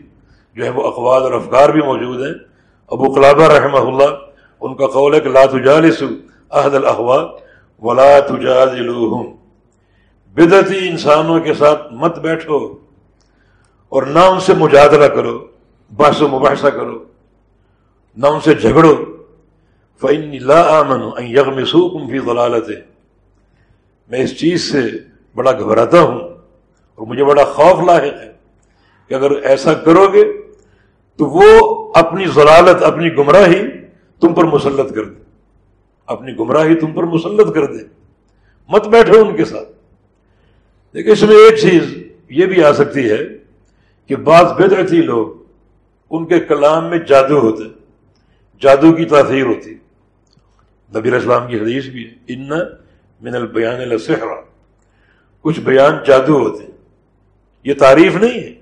جو ہے وہ اقوال اور افکار بھی موجود ہیں۔ ابو قلابہ رحمہ اللہ، ان کا قول ہے کہ لا تجالس عہد الاحوا ولا تجادلوہم۔ بدعتی انسانوں کے ساتھ مت بیٹھو اور نہ ان سے مجادلہ کرو، بحث و مباحثہ کرو، نہ ان سے جھگڑو۔ فعن لا آمن یغمسوکم فی ضلالت میں اس چیز سے بڑا گھبراتا ہوں اور مجھے بڑا خوف لاحق ہے کہ اگر ایسا کرو گے تو وہ اپنی ضلالت، اپنی گمراہی تم پر مسلط کر دے۔ اپنی گمراہی تم پر مسلط کر دے۔ مت بیٹھو ان کے ساتھ۔ دیکھیں، اس میں ایک چیز یہ بھی آ سکتی ہے کہ بعض بدعتی لوگ ان کے کلام میں جادو ہوتے جادو کی تاثیر ہوتی نبی اسلام کی حدیث بھی ہے، ان من البیان السحرا کچھ بیان جادو ہوتے ہیں۔ یہ تعریف نہیں ہے،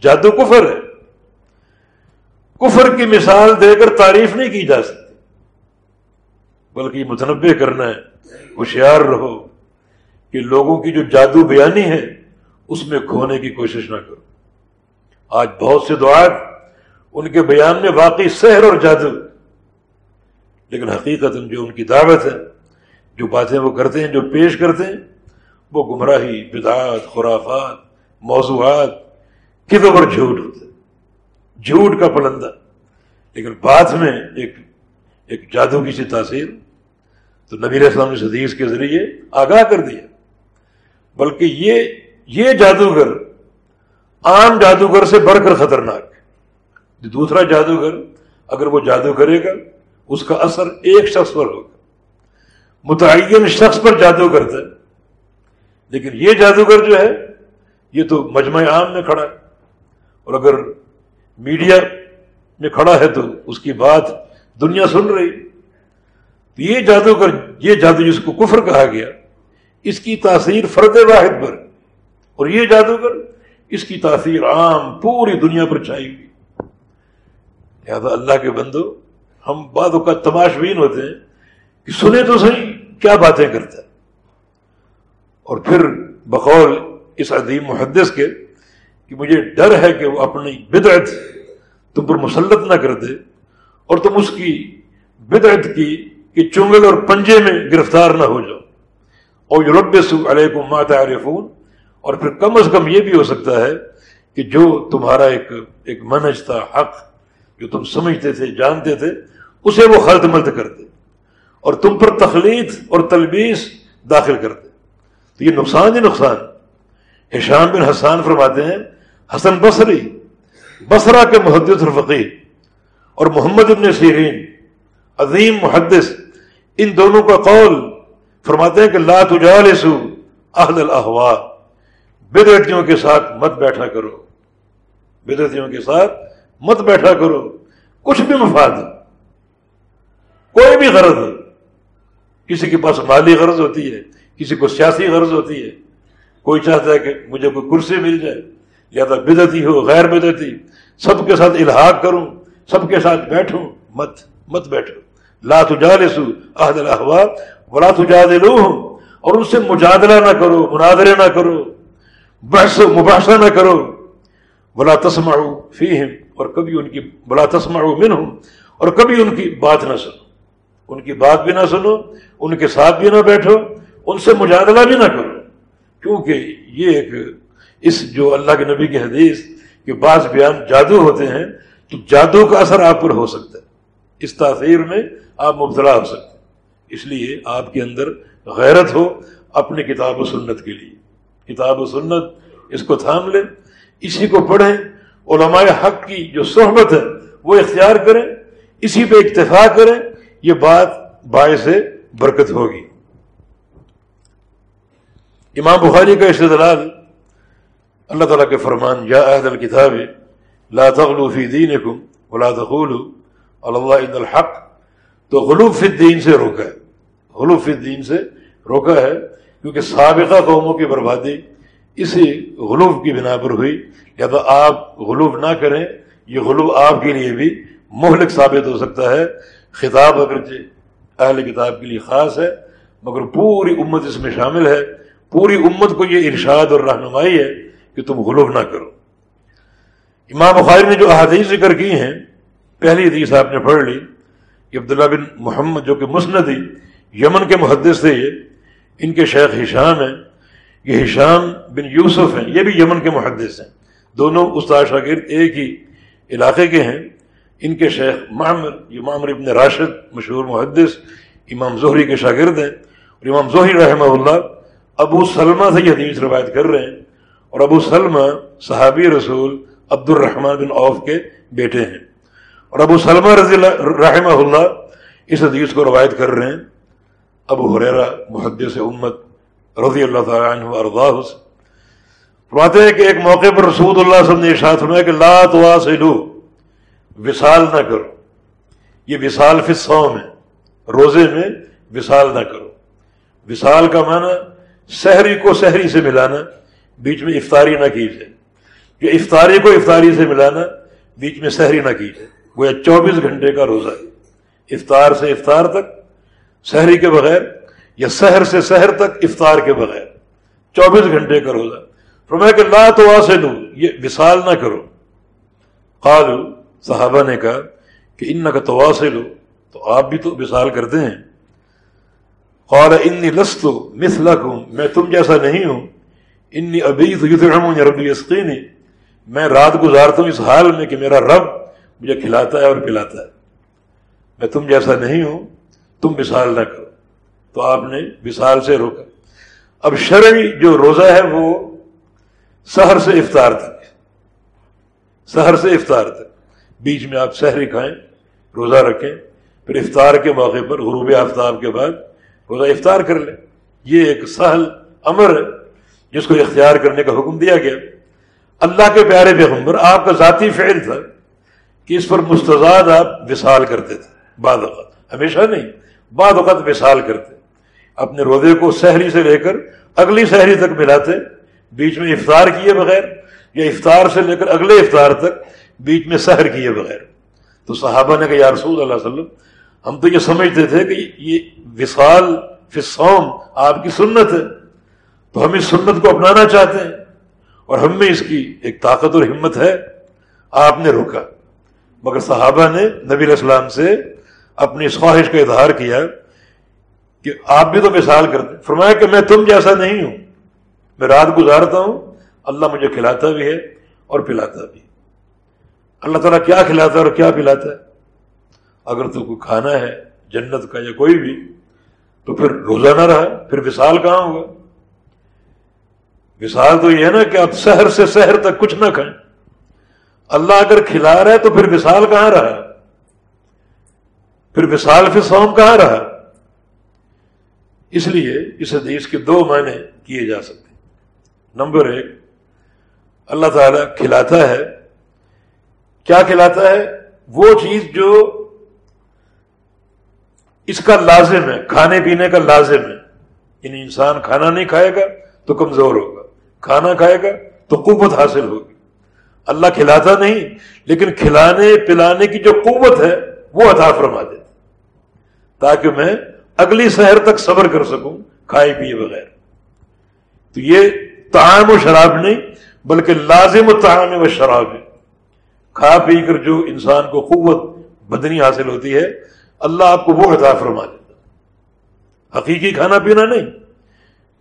جادو کفر ہے۔ کفر کی مثال دے کر تعریف نہیں کی جا سکتی۔ بلکہ یہ متنوع کرنا ہے، ہوشیار رہو کہ لوگوں کی جو جادو بیانی ہے، اس میں کھونے کی کوشش نہ کرو۔ آج بہت سے دعات ان کے بیان میں واقعی سحر اور جادو۔ لیکن حقیقت جو ان کی دعوت ہے۔ جو باتیں وہ کرتے ہیں، جو پیش کرتے ہیں، وہ گمراہی، بدعات، خرافات، موضوعات کدھر پر جھوٹ ہوتے ہیں؟ جھوٹ کا پلندہ۔ لیکن بعد میں ایک ایک جادو کی سی تاثیر۔ تو نبیر اسلام اس حدیث کے ذریعے آگاہ کر دیا۔ بلکہ یہ یہ جادوگر عام جادوگر سے بڑھ کر خطرناک۔ دوسرا جادوگر اگر وہ جادو کرے گا اس کا اثر ایک شخص پر ہوگا۔ متعین شخص پر جادو کرتا ہے لیکن یہ جادوگر جو ہے، یہ تو مجمع عام میں کھڑا ہے۔ اور اگر میڈیا میں کھڑا ہے تو اس کی بات دنیا سن رہی۔ تو یہ جادوگر، یہ جادو جس کو کفر کہا گیا، اس کی تاثیر فرد واحد پر۔ اور یہ جادوگر اس کی تاثیر عام پوری دنیا پر چھائی ہوئی۔ لہٰذا اللہ کے بندو ہم بعد کا تماشبین ہوتے ہیں کہ سنے تو صحیح کیا باتیں کرتا ہے اور پھر بقول اس عدیم محدث کے کہ مجھے ڈر ہے کہ وہ اپنی بدعت تم پر مسلط نہ کر دے اور تم اس کی بدعت کی کہ چنگل اور پنجے میں گرفتار نہ ہو جاؤ۔ اور یورپ علیکم ما تعرفون۔ اور پھر کم از کم یہ بھی ہو سکتا ہے کہ جو تمہارا ایک ایک منج تھا، حق جو تم سمجھتے تھے، جانتے تھے اسے وہ خلط ملت کرتے اور تم پر تخلیق اور تلبیس داخل کرتے تو یہ نقصان ہی نقصان حشام بن حسان فرماتے ہیں، حسن بصری بصرا کے محدث الفقی اور محمد ابن سیرین، عظیم محدث، ان دونوں کا قول فرماتے ہیں کہ لا تجالسو اہل الاحوا بدعتیوں کے ساتھ مت بیٹھا کرو۔ بدعتیوں کے ساتھ مت بیٹھا کرو۔ کچھ بھی مفاد کوئی بھی غرض ہو، کسی کے پاس مالی غرض ہوتی ہے، کسی کو سیاسی غرض ہوتی ہے، کوئی چاہتا ہے کہ مجھے کوئی کرسی مل جائے، یا تو بدعتی ہو، غیر بدعتی، سب کے ساتھ الحاق کروں، سب کے ساتھ بیٹھوں، مت مت بیٹھو۔ لا تجالسو احد الاحوا ولا تجادلوہم، اور ان سے مجادلہ نہ کرو، مناظرے نہ کرو، بحث و مباحثہ نہ کرو۔ بلا تسما فیم اور کبھی ان کی بلا تسما من ہوں اور کبھی ان کی بات نہ سنو۔ ان کی بات بھی نہ سنو، ان کے ساتھ بھی نہ بیٹھو، ان سے مجادلہ بھی نہ کرو۔ کیونکہ یہ ایک اس جو اللہ کے نبی کی حدیث کے بعض بیان جادو ہوتے ہیں، تو جادو کا اثر آپ پر ہو سکتا ہے۔ اس تاثیر میں آپ مبتلا ہو سکتے ہیں۔ اس لیے آپ کے اندر غیرت ہو اپنی کتاب و سنت کے لیے۔ کتاب و سنت، اس کو تھام لیں، اسی کو پڑھیں، علماء حق کی جو صحبت ہے، وہ اختیار کریں، اسی پہ اکتفا کریں یہ بات باعث برکت ہوگی۔ امام بخاری کا استدلال اللہ تعالیٰ کے فرمان، یا عہد الکتاب لا تغلو فی دینکم ولا تقولوا اللہ الحق، تو غلوف فی الدین سے روکا ہے۔ غلوف فی الدین سے روکا ہے، کیونکہ سابقہ قوموں کی بربادی اسی غلوف کی بنا پر ہوئی۔ یا تو آپ غلوف نہ کریں، یہ غلوف آپ کے لیے بھی مہلک ثابت ہو سکتا ہے۔ خطاب اگرچہ جی اہل کتاب کے لیے خاص ہے، مگر پوری امت اس میں شامل ہے۔ پوری امت کو یہ ارشاد اور رہنمائی ہے کہ تم غلوف نہ کرو۔ امام بخاری نے جو احادیث ذکر کی ہیں، پہلی حدیث آپ نے پڑھ لی کہ عبداللہ بن محمد جو کہ مسندی یمن کے محدث تھے یہ، ان کے شیخ ہشام ہیں۔ یہ ہشام بن یوسف ہیں، یہ بھی یمن کے محدث ہیں۔ دونوں استاد شاگرد ایک ہی علاقے کے ہیں۔ ان کے شیخ معمر، یہ معمر ابن راشد، مشہور محدث، امام ظہری کے شاگرد ہیں، اور امام ظہری رحمہ اللہ ابو سلمہ سے یہ حدیث روایت کر رہے ہیں، اور ابو سلمہ صحابی رسول عبد الرحمن بن عوف کے بیٹے ہیں۔ اور ابو سلمہ رضی اللہ رحمہ اللہ اس حدیث کو روایت کر رہے ہیں۔ ابو حریرہ محدث امت رضی اللہ تعالیٰ عنہ ارضاہ سے۔ فرماتے ہیں کہ ایک موقع پر رسول اللہ صلی اللہ علیہ وسلم نے ارشاد فرمایا کہ لا تواصلو وصال نہ کرو۔ یہ وصال فی الصوم ہے۔ روزے میں وصال نہ کرو۔ وصال کا معنی سحری کو سحری سے ملانا، بیچ میں افطاری نہ کیجیے جو افطاری کو افطاری سے ملانا، بیچ میں سحری نہ کیجیے گویا چوبیس گھنٹے کا روزہ ہے۔ افطار سے افطار تک، سحری کے بغیر، یا سحر سے سحر تک افطار کے بغیر۔ چوبیس گھنٹے کا روزہ۔ فرمایا کہ لا تو آسے یہ وصال نہ کرو۔ قالو صحابہ نے کہا کہ ان کا تواصل لو تو آپ بھی تو وصال کرتے ہیں۔ قال انی لستو مثلکم، میں تم جیسا نہیں ہوں۔ انی ابھی تو یدعمون ربی یسقینی۔ میں رات گزارتا ہوں اس حال میں کہ میرا رب مجھے کھلاتا ہے اور پلاتا ہے۔ میں تم جیسا نہیں ہوں، تم وصال نہ کرو۔ تو آپ نے وصال سے روکا۔ اب شرعی جو روزہ ہے وہ سحر سے افطار تک سحر سے افطار تک۔ بیچ میں آپ سحری کھائیں، روزہ رکھیں، پھر افطار کے موقع پر، غروب آفتاب کے بعد روزہ افطار کر لیں۔ یہ ایک سہل امر ہے، جس کو اختیار کرنے کا حکم دیا گیا۔ اللہ کے پیارے پیغمبر، آپ کا ذاتی فعل تھا کہ اس پر مستضاد آپ وصال کرتے تھے۔ بعد اوقات، ہمیشہ نہیں بعد اوقات وصال کرتے۔ اپنے روزے کو سحری سے لے کر اگلی سحری تک ملاتے۔ بیچ میں افطار کیے بغیر یا افطار سے لے کر اگلے افطار تک بیچ میں سحر کیے بغیر۔ تو صحابہ نے کہا، یا رسول اللہ علیہ وسلم، ہم تو یہ سمجھتے تھے کہ یہ وصال فسوم آپ کی سنت ہے۔ تو ہم اس سنت کو اپنانا چاہتے ہیں اور ہم میں اس کی ایک طاقت اور ہمت ہے۔ آپ نے روکا مگر صحابہ نے نبی علیہ السلام سے اپنی اس خواہش کا اظہار کیا کہ آپ بھی تو مثال کرتے فرمایا کہ میں تم جیسا نہیں ہوں، میں رات گزارتا ہوں، اللہ مجھے کھلاتا بھی ہے اور پلاتا بھی اللہ تعالیٰ کیا کھلاتا ہے اور کیا پلاتا ہے؟ اگر تو کوئی کھانا ہے، جنت کا یا کوئی بھی، تو پھر روزہ نہ رہا، پھر وصال کہاں ہوگا؟ وصال تو یہ ہے نا کہ آپ شہر سے شہر تک کچھ نہ کھائیں۔ اللہ اگر کھلا رہا ہے تو پھر وصال کہاں رہا؟ پھر وصال پھر سوم کہاں رہا؟ اس لیے اس حدیث کے دو معنی کیے جا سکتے نمبر ایک، اللہ تعالی کھلاتا ہے کیا کھلاتا ہے؟ وہ چیز جو اس کا لازم ہے، کھانے پینے کا لازم ہے۔ یعنی انسان کھانا نہیں کھائے گا تو کمزور ہوگا، کھانا کھائے گا تو قوت حاصل ہوگی۔ اللہ کھلاتا نہیں، لیکن کھلانے پلانے کی جو قوت ہے، وہ عطا فرما دے تاکہ میں اگلی شہر تک صبر کر سکوں، کھائے پیے بغیر۔ تو یہ تعام و شراب نہیں، بلکہ لازم و تعام و شراب ہے۔ کھا پی کر جو انسان کو قوت بدنی حاصل ہوتی ہے، اللہ آپ کو وہ عطا فرما دیتا حقیقی کھانا پینا نہیں،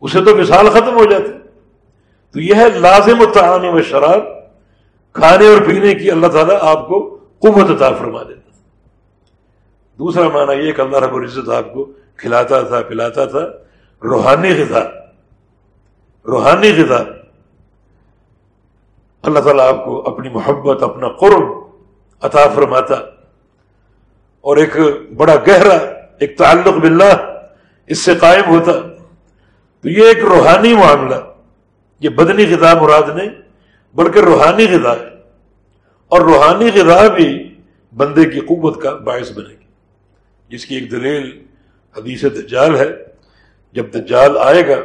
اسے تو مثال ختم ہو جاتی۔ تو یہ ہے لازم الطعام و شراب، کھانے اور پینے کی اللہ تعالیٰ آپ کو قوت عطا فرما دیتا دوسرا معنی یہ کہ اللہ رب العزت آپ کو کھلاتا تھا، پلاتا تھا، روحانی غذا روحانی غذا۔ اللہ تعالیٰ آپ کو اپنی محبت، اپنا قرب عطا فرماتا۔ اور ایک بڑا گہرا ایک تعلق باللہ اس سے قائم ہوتا۔ تو یہ ایک روحانی معاملہ، یہ بدنی غذا مراد نہیں، بلکہ روحانی غذا ہے۔ اور روحانی غذا بھی بندے کی قوت کا باعث بنے گی۔ جس کی ایک دلیل حدیث دجال ہے۔ جب دجال آئے گا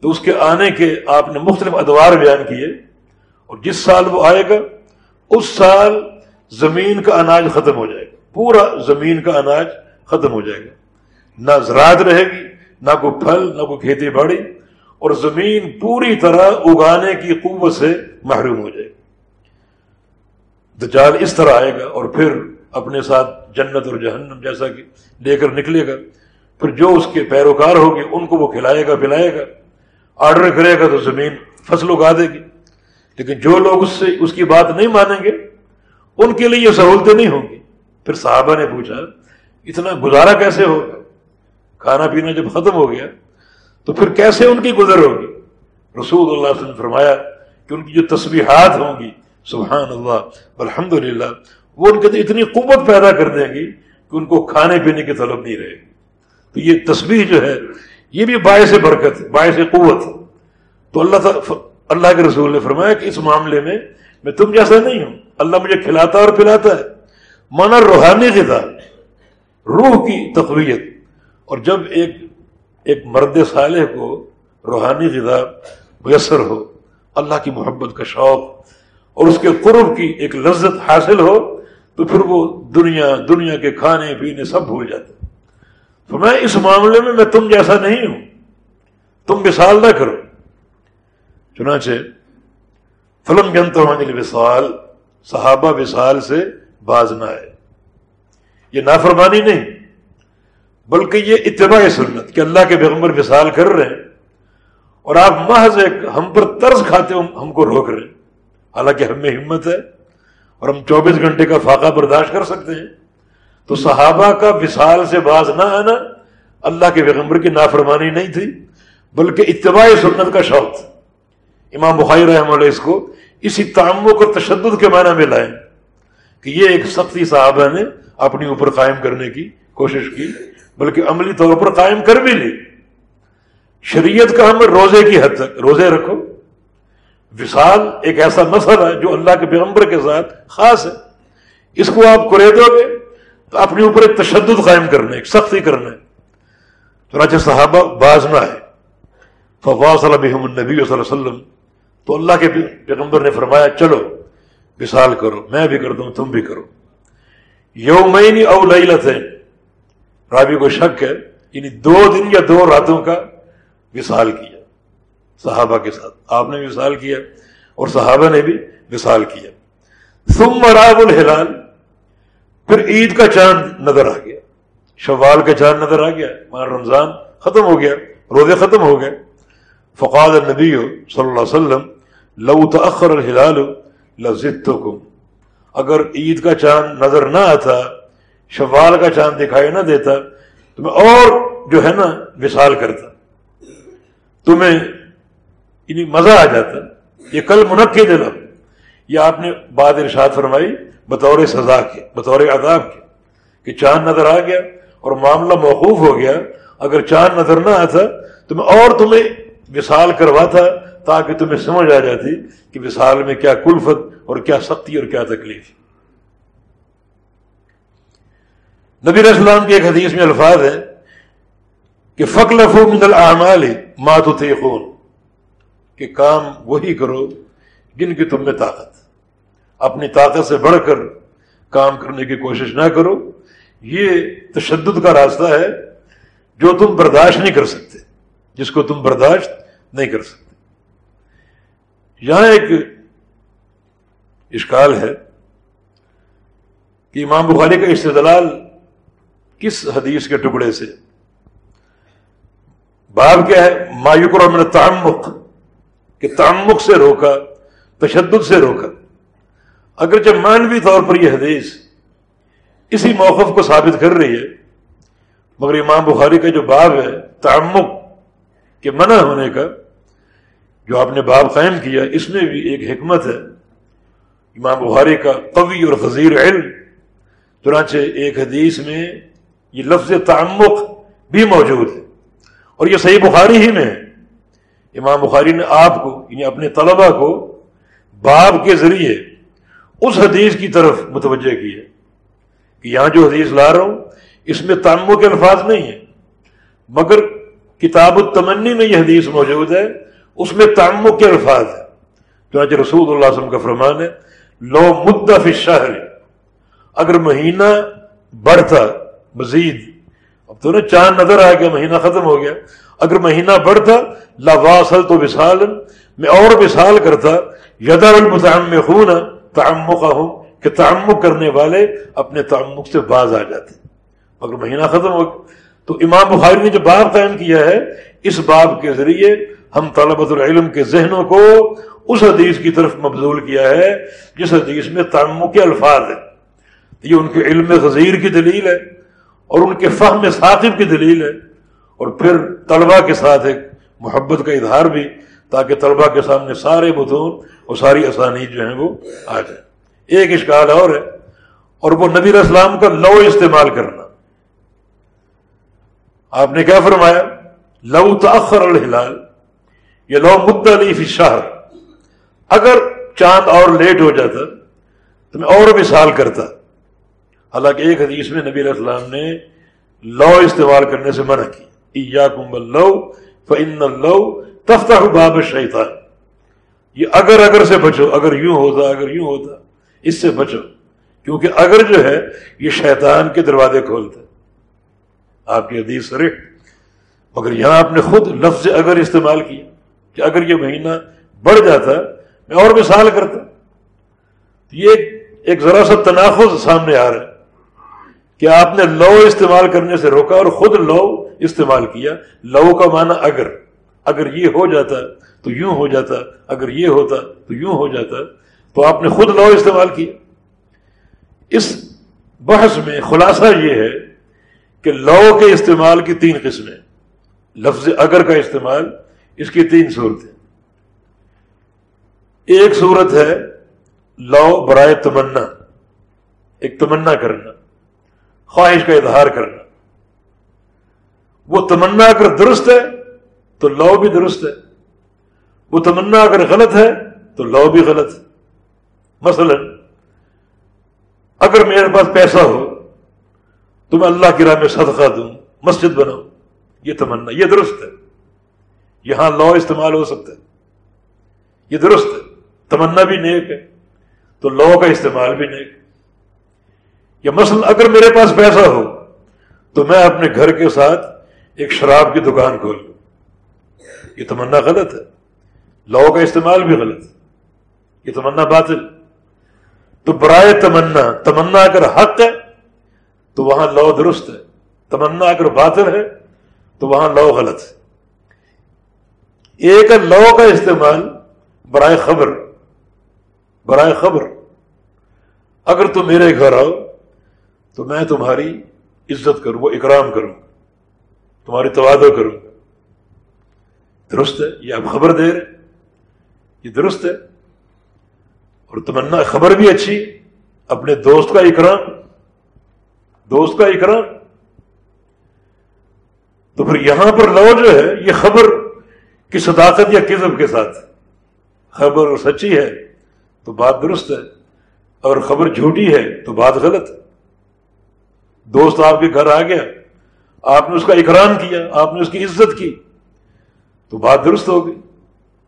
تو اس کے آنے کے آپ نے مختلف ادوار بیان کیے۔ اور جس سال وہ آئے گا، اس سال زمین کا اناج ختم ہو جائے گا۔ پورا زمین کا اناج ختم ہو جائے گا۔ نہ زراعت رہے گی، نہ کوئی پھل، نہ کوئی کھیتی باڑی، اور زمین پوری طرح اگانے کی قوت سے محروم ہو جائے گی۔ دجال اس طرح آئے گا اور پھر اپنے ساتھ جنت اور جہنم جیسا کہ لے کر نکلے گا۔ پھر جو اس کے پیروکار ہوگی ان کو وہ کھلائے گا، پلائے گا۔ آرڈر کرے گا تو زمین فصل اگا دے گی۔ لیکن جو لوگ اس سے اس کی بات نہیں مانیں گے، ان کے لیے یہ سہولتیں نہیں ہوں گی۔ پھر صحابہ نے پوچھا، اتنا گزارا کیسے ہوگا کھانا پینا جب ختم ہو گیا، تو پھر کیسے ان کی گزر ہوگی؟ رسول اللہ صلی اللہ علیہ وسلم فرمایا کہ ان کی جو تسبیحات ہوں گی، سبحان اللہ الحمد للہ وہ ان کے اتنی قوت پیدا کر دیں گی کہ ان کو کھانے پینے کی طلب نہیں رہے گی۔ تو یہ تصویر جو ہے، یہ بھی باعث برکت، باعث قوت۔ تو اللہ تعالیٰ اللہ کے رسول نے فرمایا کہ اس معاملے میں میں تم جیسا نہیں ہوں۔ اللہ مجھے کھلاتا اور پلاتا ہے۔ مانا روحانی غذا، روح کی تقویت۔ اور جب ایک ایک مرد صالح کو روحانی غذا میسر ہو، اللہ کی محبت کا شوق اور اس کے قرب کی ایک لذت حاصل ہو، تو پھر وہ دنیا دنیا کے کھانے، پینے سب بھول جاتے تو میں اس معاملے میں میں تم جیسا نہیں ہوں۔ تم مثال نہ کرو۔ چنانچہ فلم جنتر وصال، صحابہ وصال سے باز نہ آئے۔ یہ نافرمانی نہیں، بلکہ یہ اتباع سنت کہ اللہ کے پیغمبر وصال کر رہے ہیں اور آپ محض ایک ہم پر طرز کھاتے ہم کو روک رہے ہیں۔ حالانکہ ہم میں ہمت ہے اور ہم چوبیس گھنٹے کا فاقہ برداشت کر سکتے ہیں۔ تو صحابہ کا وصال سے باز نہ آنا اللہ کے پیغمبر کی نافرمانی نہیں تھی، بلکہ اتباع سنت کا شوق تھا۔ امام بخاری رحمہ اللہ اس کو اسی تعمق اور تشدد کے معنی میں لائیں کہ یہ ایک سختی صحابہ نے اپنی اوپر قائم کرنے کی کوشش کی، بلکہ عملی طور پر قائم کر بھی لی۔ شریعت کا ہم روزے کی حد تک، روزے رکھو۔ وصال ایک ایسا مسئلہ ہے جو اللہ کے پیغمبر کے ساتھ خاص ہے۔ اس کو آپ کرے دو گے تو اپنے اوپر ایک تشدد قائم کرنا ایک سختی کرنا ہے چنانچہ صحابہ باز نہ ہے فوا صلی اللہ النبی صلی اللہ علیہ وسلم۔ تو اللہ کے پیغمبر نے فرمایا، چلو وصال کرو، میں بھی کر دوں، تم بھی کرو۔ یومین او لیلت ہے رابی کو شک ہے یعنی دو دن یا دو راتوں کا وصال کیا۔ صحابہ کے ساتھ۔ آپ نے بھی وصال کیا اور صحابہ نے بھی وصال کیا۔ ثم مراب الحلال پھر عید کا چاند نظر آ گیا۔ شوال کا چاند نظر آ گیا۔ ماہ رمضان ختم ہو گیا، روزے ختم ہو گئے۔ فقاد النبی صلی اللہ علیہ وسلم لو تأخر الحلال لزدتکم اگر عید کا چاند نظر نہ آتا، شوال کا چاند دکھائی نہ دیتا تو میں اور جو ہے نا، وصال کرتا۔ تمہیں یعنی مزہ آ جاتا۔ یہ کل منقع دلا یہ آپ نے بات ارشاد فرمائی، بطور سزا کے، بطور عذاب کے، کہ چاند نظر آ گیا اور معاملہ موقوف ہو گیا۔ اگر چاند نظر نہ آتا تو میں اور تمہیں وصال کروا تھا تاکہ تمہیں سمجھ آ جاتی کہ وصال میں کیا کلفت اور کیا سختی اور کیا تکلیف۔ نبی السلام کی ایک حدیث میں الفاظ ہے کہ فقل من العمال مات خون کہ کام وہی کرو جن کی تم میں طاقت۔ اپنی طاقت سے بڑھ کر کام کرنے کی کوشش نہ کرو۔ یہ تشدد کا راستہ ہے جو تم برداشت نہیں کر سکتے، جس کو تم برداشت نہیں کر سکتے۔ یہاں ایک اشکال ہے کہ امام بخاری کا استدلال کس حدیث کے ٹکڑے سے باب کیا ہے؟ مایوک اور نے تعمق کہ تعمق سے روکا، تشدد سے روکا۔ اگر جب مانوی طور پر یہ حدیث اسی موقف کو ثابت کر رہی ہے، مگر امام بخاری کا جو باب ہے، تعمق کے منع ہونے کا جو آپ نے باب قائم کیا، اس میں بھی ایک حکمت ہے۔ امام بخاری کا قوی اور خزیر علم، چنانچہ ایک حدیث میں یہ لفظ تعمق بھی موجود ہے۔ اور یہ صحیح بخاری ہی میں ہے۔ امام بخاری نے آپ کو یعنی اپنے طلبہ کو باب کے ذریعے اس حدیث کی طرف متوجہ کی ہے کہ یہاں جو حدیث لا رہا ہوں، اس میں تعمق کے الفاظ نہیں ہیں۔ مگر کتاب التمنی میں یہ حدیث موجود ہے۔ اس میں تعمق کے الفاظ ہیں۔ چنانچہ رسول اللہ علیہ وسلم کا فرمان ہے، لو مدف شہر اگر مہینہ بڑھتا، مزید، اب تو نا چاند نظر آ گیا مہینہ ختم ہو گیا، اگر مہینہ بڑھتا لاسل تو وسال میں اور وسال کرتا یدا المتعم میں خون تعمق ہوں کہ تعمق کرنے والے اپنے تعمق سے باز آ جاتے۔ مگر مہینہ ختم ہو گیا۔ تو امام بخاری نے جو باب قائم کیا ہے، اس باب کے ذریعے ہم طلبت العلم کے ذہنوں کو اس حدیث کی طرف مبزول کیا ہے، جس حدیث میں تعمق کے الفاظ ہیں۔ یہ ان کے علم غزیر کی دلیل ہے اور ان کے فہم ثاقب کی دلیل ہے۔ اور پھر طلبہ کے ساتھ ایک محبت کا اظہار بھی، تاکہ طلبہ کے سامنے سارے بتون اور ساری آسانی جو ہیں وہ آ جائیں۔ ایک اشکال اور ہے، اور وہ نبی اسلام کا لو استعمال کرنا۔ آپ نے کیا فرمایا؟ لو تاخر الحلال۔ یہ لو مدعلی شہر اگر چاند اور لیٹ ہو جاتا، تو میں اور مثال کرتا۔ حالانکہ ایک حدیث میں نبی علیہ السلام نے لو استعمال کرنے سے منع کی۔ لو فن لو تفتح باب شیطان یہ اگر اگر سے بچو، اگر یوں ہوتا، اگر یوں ہوتا، اس سے بچو۔ کیونکہ اگر جو ہے، یہ شیطان کے دروازے کھولتا۔ آپ کی حدیث سر مگر یہاں آپ نے خود لفظ اگر استعمال کیا۔ کہ اگر یہ مہینہ بڑھ جاتا میں اور مثال کرتا یہ ایک ذرا سا تناخذ سامنے آ رہا ہے کہ آپ نے لو استعمال کرنے سے روکا اور خود لو استعمال کیا۔ لو کا معنی اگر۔ اگر یہ ہو جاتا تو یوں ہو جاتا۔ اگر یہ ہوتا تو یوں ہو جاتا۔ تو آپ نے خود لو استعمال کیا۔ اس بحث میں خلاصہ یہ ہے کہ لو کے استعمال کی تین قسمیں لفظ اگر کا استعمال اس کی تین صورتیں۔ ایک صورت ہے لو برائے تمنا، ایک تمنا کرنا، خواہش کا اظہار کرنا۔ وہ تمنا اگر درست ہے تو لو بھی درست ہے، وہ تمنا اگر غلط ہے تو لو بھی غلط ہے۔ مثلا، اگر میرے پاس پیسہ ہو، تو میں اللہ کی راہ میں صدقہ دوں، مسجد بناؤں، یہ تمنا، یہ درست ہے۔ یہاں لو استعمال ہو سکتا ہے۔ یہ درست ہے۔ تمنا بھی نیک ہے۔ تو لو کا استعمال بھی نیک۔ یا مثلا اگر میرے پاس پیسہ ہو، تو میں اپنے گھر کے ساتھ ایک شراب کی دکان کھول لوں۔ یہ تمنا غلط ہے۔ لو کا استعمال بھی غلط ہے۔ یہ تمنا باطل۔ تو برائے تمنا تمنا اگر حق ہے، تو وہاں لو درست ہے۔ تمنا اگر باطل ہے، تو وہاں لو غلط ہے۔ ایک ہے لو کا استعمال برائے خبر برائے خبر۔ اگر تم میرے گھر آؤ، تو میں تمہاری عزت کروں وہ اکرام کروں، تمہاری توادع کروں۔ درست ہے، یہ آپ خبر دے رہے یہ درست ہے۔ اور تمنا، خبر بھی اچھی، اپنے دوست کا اکرام، دوست کا اکرام۔ تو پھر یہاں پر لو جو ہے، یہ خبر کی صداقت یا کزم کے ساتھ۔ خبر اور سچی ہے تو بات درست ہے، اور خبر جھوٹی ہے تو بات غلط۔ ہے دوست آپ کے گھر آ گیا، آپ نے اس کا اکرام کیا، آپ نے اس کی عزت کی، تو بات درست ہو گئی۔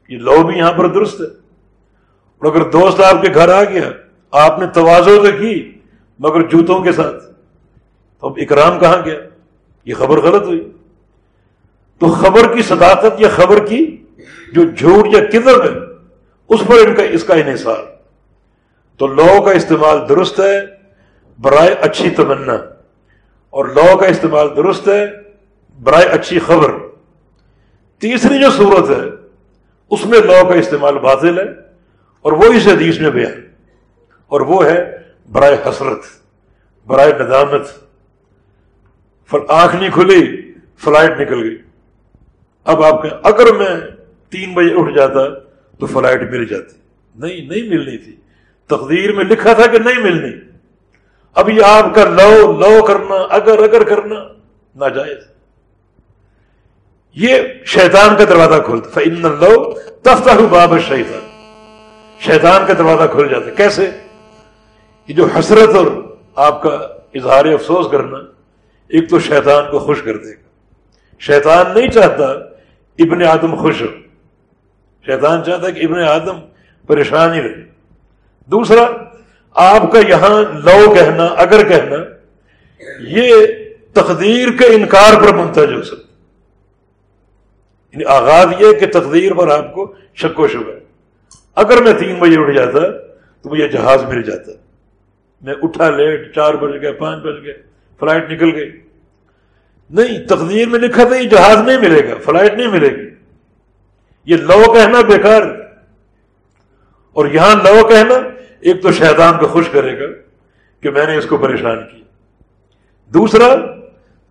یہ لو بھی یہاں پر درست ہے۔ اور اگر دوست آپ کے گھر آ گیا، آپ نے توازو سے کی، مگر جوتوں کے ساتھ، تو اب اکرام کہاں گیا؟ یہ خبر غلط ہوئی۔ تو خبر کی صداقت یا خبر کی جو جھوٹ یا کدر ہے اس پر ان کا اس کا انحصار۔ تو لو کا استعمال درست ہے، برائے اچھی تمنا۔ اور لو کا استعمال درست ہے، برائے اچھی خبر۔ تیسری جو صورت ہے، اس میں لو کا استعمال باطل ہے، اور وہ اس حدیث میں بیان۔ اور وہ ہے برائے حسرت، برائے ندامت۔ آنکھ نہیں کھلی، فلائٹ نکل گئی۔ اب آپ کے اگر میں تین بجے اٹھ جاتا تو فلائٹ مل جاتی۔ نہیں نہیں ملنی تھی۔ تقدیر میں لکھا تھا کہ نہیں ملنی۔ اب یہ آپ کا لو لو کرنا، اگر اگر کرنا ناجائز۔ یہ شیطان کا دروازہ کھولتا۔ ان لو تفتہ باب شیطان شیطان کا دروازہ کھل جاتا۔ کیسے؟ یہ جو حسرت اور آپ کا اظہار افسوس کرنا، ایک تو شیطان کو خوش کر دے گا۔ شیطان نہیں چاہتا ابن آدم خوش ہو۔ شیطان چاہتا ہے کہ ابن آدم پریشان ہی رہے۔ دوسرا، آپ کا یہاں لو کہنا، اگر کہنا، یہ تقدیر کے انکار پر منتج ہو سکتا یعنی آغاز یہ کہ تقدیر پر آپ کو شک و شبہ اگر میں تین بجے اٹھ جاتا، تو مجھے جہاز مل جاتا۔ میں اٹھا لیٹ، چار بج گئے، پانچ بج گئے، فلائٹ نکل گئی۔ نہیں، تقدیر میں لکھا تھا، یہ جہاز نہیں ملے گا، فلائٹ نہیں ملے گی۔ یہ لو کہنا بیکار۔ اور یہاں لو کہنا ایک تو شیطان کو خوش کرے گا کہ میں نے اس کو پریشان کیا۔ دوسرا،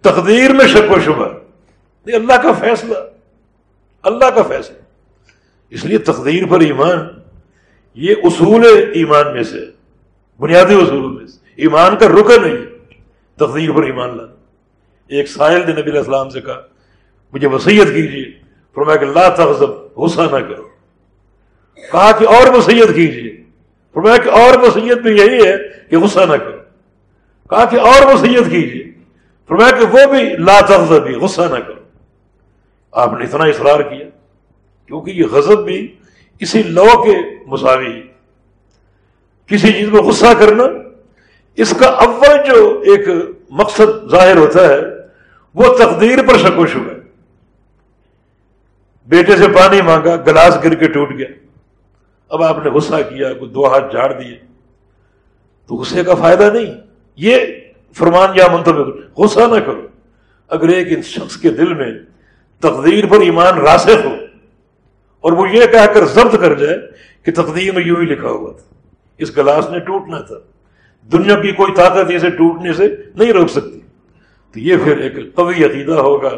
تقدیر میں شک و شبہ۔ اللہ کا فیصلہ، اللہ کا فیصلہ۔ اس لیے تقدیر پر ایمان، یہ اصول ایمان میں سے بنیادی اصول میں سے۔ ایمان کا رکن نہیں تقدیر پر ایمان لانا۔ ایک سائل نے نبی علیہ السلام سے کہا، مجھے وسیعت کیجیے۔ فرمایا کہ لا تغضب، غصہ نہ کرو۔ کہا کہ اور وسیعت کیجیے۔ فرمایا کہ اور وسیعت بھی یہی ہے کہ غصہ نہ کرو۔ کہا کہ اور وسیعت کیجیے۔ فرمایا کہ وہ بھی لا تغضب بھی غصہ نہ کرو۔ آپ نے اتنا اصرار کیا، کیونکہ یہ غضب بھی اسی لو کے مساوی کسی چیز میں غصہ کرنا، اس کا اول جو ایک مقصد ظاہر ہوتا ہے وہ تقدیر پر شک و شبہ بیٹے سے پانی مانگا، گلاس گر کے ٹوٹ گیا۔ اب آپ نے غصہ کیا، کوئی دو ہاتھ جھاڑ دیے۔ تو غصے کا فائدہ نہیں، یہ فرمان یا منتظر غصہ نہ کرو۔ اگر ایک ان شخص کے دل میں تقدیر پر ایمان راسخ ہو اور وہ یہ کہہ کر ضبط کر جائے کہ تقدیر میں یوں ہی لکھا ہوا تھا، اس گلاس نے ٹوٹنا تھا۔ دنیا کی کوئی طاقت اسے ٹوٹنے سے نہیں روک سکتی۔ تو یہ پھر ایک قوی عقیدہ ہوگا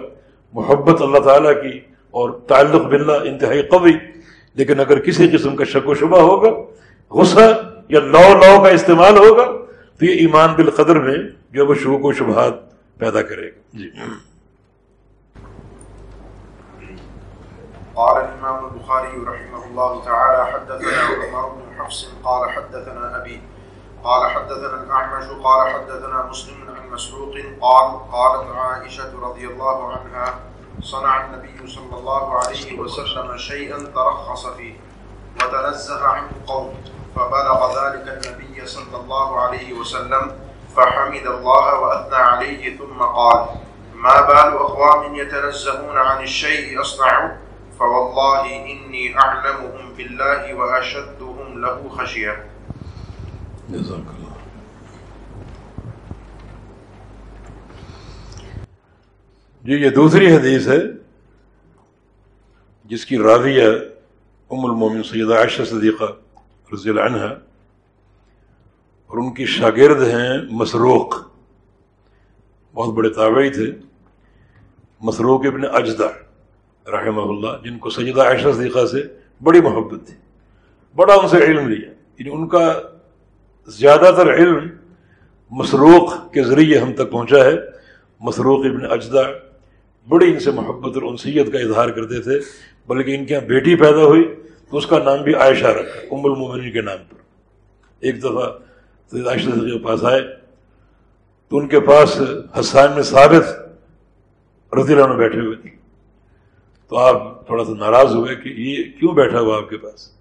محبت اللہ تعالیٰ کی اور تعلق باللہ انتہائی قوی۔ لیکن اگر کسی قسم کا شک و شبہ ہوگا غصہ یا لو لو کا استعمال ہوگا تو یہ ایمان بالقدر میں جو وہ شوق و شبہات پیدا کرے گا۔ جی۔ قال الإمام البخاري رحمه الله تعالى حدثنا عمر بن حفص قال حدثنا أبي قال حدثنا الأعمش، قال حدثنا مسلم عن مسروق، قال، قالت عائشة رضي الله عنها صنع النبي صلى الله عليه وسلم شيئا ترخص فيه وتنزه عنه قوم، فبلغ ذلك النبي صلى الله عليه وسلم، فحمد الله وأثنى عليه، ثم قال ما بال أقوام يتنزهون عن الشيء أصنعوا فوالله إني أعلمهم بالله وأشدهم له خشية. جزاک اللہ جی یہ دوسری حدیث ہے جس کی راویہ ام المومن سیدہ عائشہ صدیقہ رضی اللہ عنہ اور ان کی شاگرد ہیں مسروق۔ بہت بڑے تابعی تھے۔ مسروق ابن اجدہ رحمہ اللہ، جن کو سیدہ عائشہ صدیقہ سے بڑی محبت تھی۔ بڑا ان سے علم لیا۔ یعنی ان کا زیادہ تر علم مسروق کے ذریعے ہم تک پہنچا ہے۔ مسروق ابن اجدہ بڑی ان سے محبت اور انسیت کا اظہار کرتے تھے، بلکہ ان کے یہاں بیٹی پیدا ہوئی تو اس کا نام بھی عائشہ رکھا، ام المومنین کے نام پر۔ ایک دفعہ عائشہ کے پاس آئے تو ان کے پاس حسان میں ثابت رضی اللہ عنہ بیٹھے ہوئے تھے۔ تو آپ تھوڑا سا ناراض ہوئے کہ یہ کیوں بیٹھا ہوا آپ کے پاس؟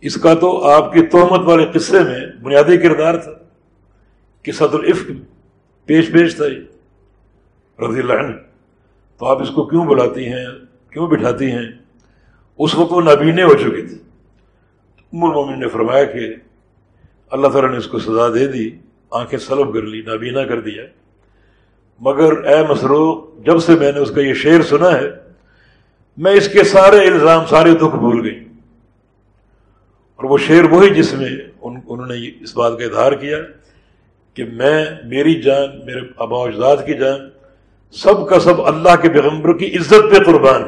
اس کا تو آپ کی تہمت والے قصے میں بنیادی کردار تھا کہ صد العفق پیش پیش تھا یہ رضی اللہ عنہ۔ تو آپ اس کو کیوں بلاتی ہیں؟ کیوں بٹھاتی ہیں؟ اس وقت وہ نابینے ہو چکی تھی مومن نے فرمایا کہ اللہ تعالیٰ نے اس کو سزا دے دی، آنکھیں سلب کر لی، نابینا کر دیا۔ مگر اے مسروق، جب سے میں نے اس کا یہ شعر سنا ہے، میں اس کے سارے الزام، سارے دکھ بھول گئی۔ اور وہ شعر وہی جس میں انہوں نے اس بات کا اظہار کیا کہ میں، میری جان، میرے آبا اجداد کی جان، سب کا سب اللہ کے پیغمبر کی عزت پہ قربان۔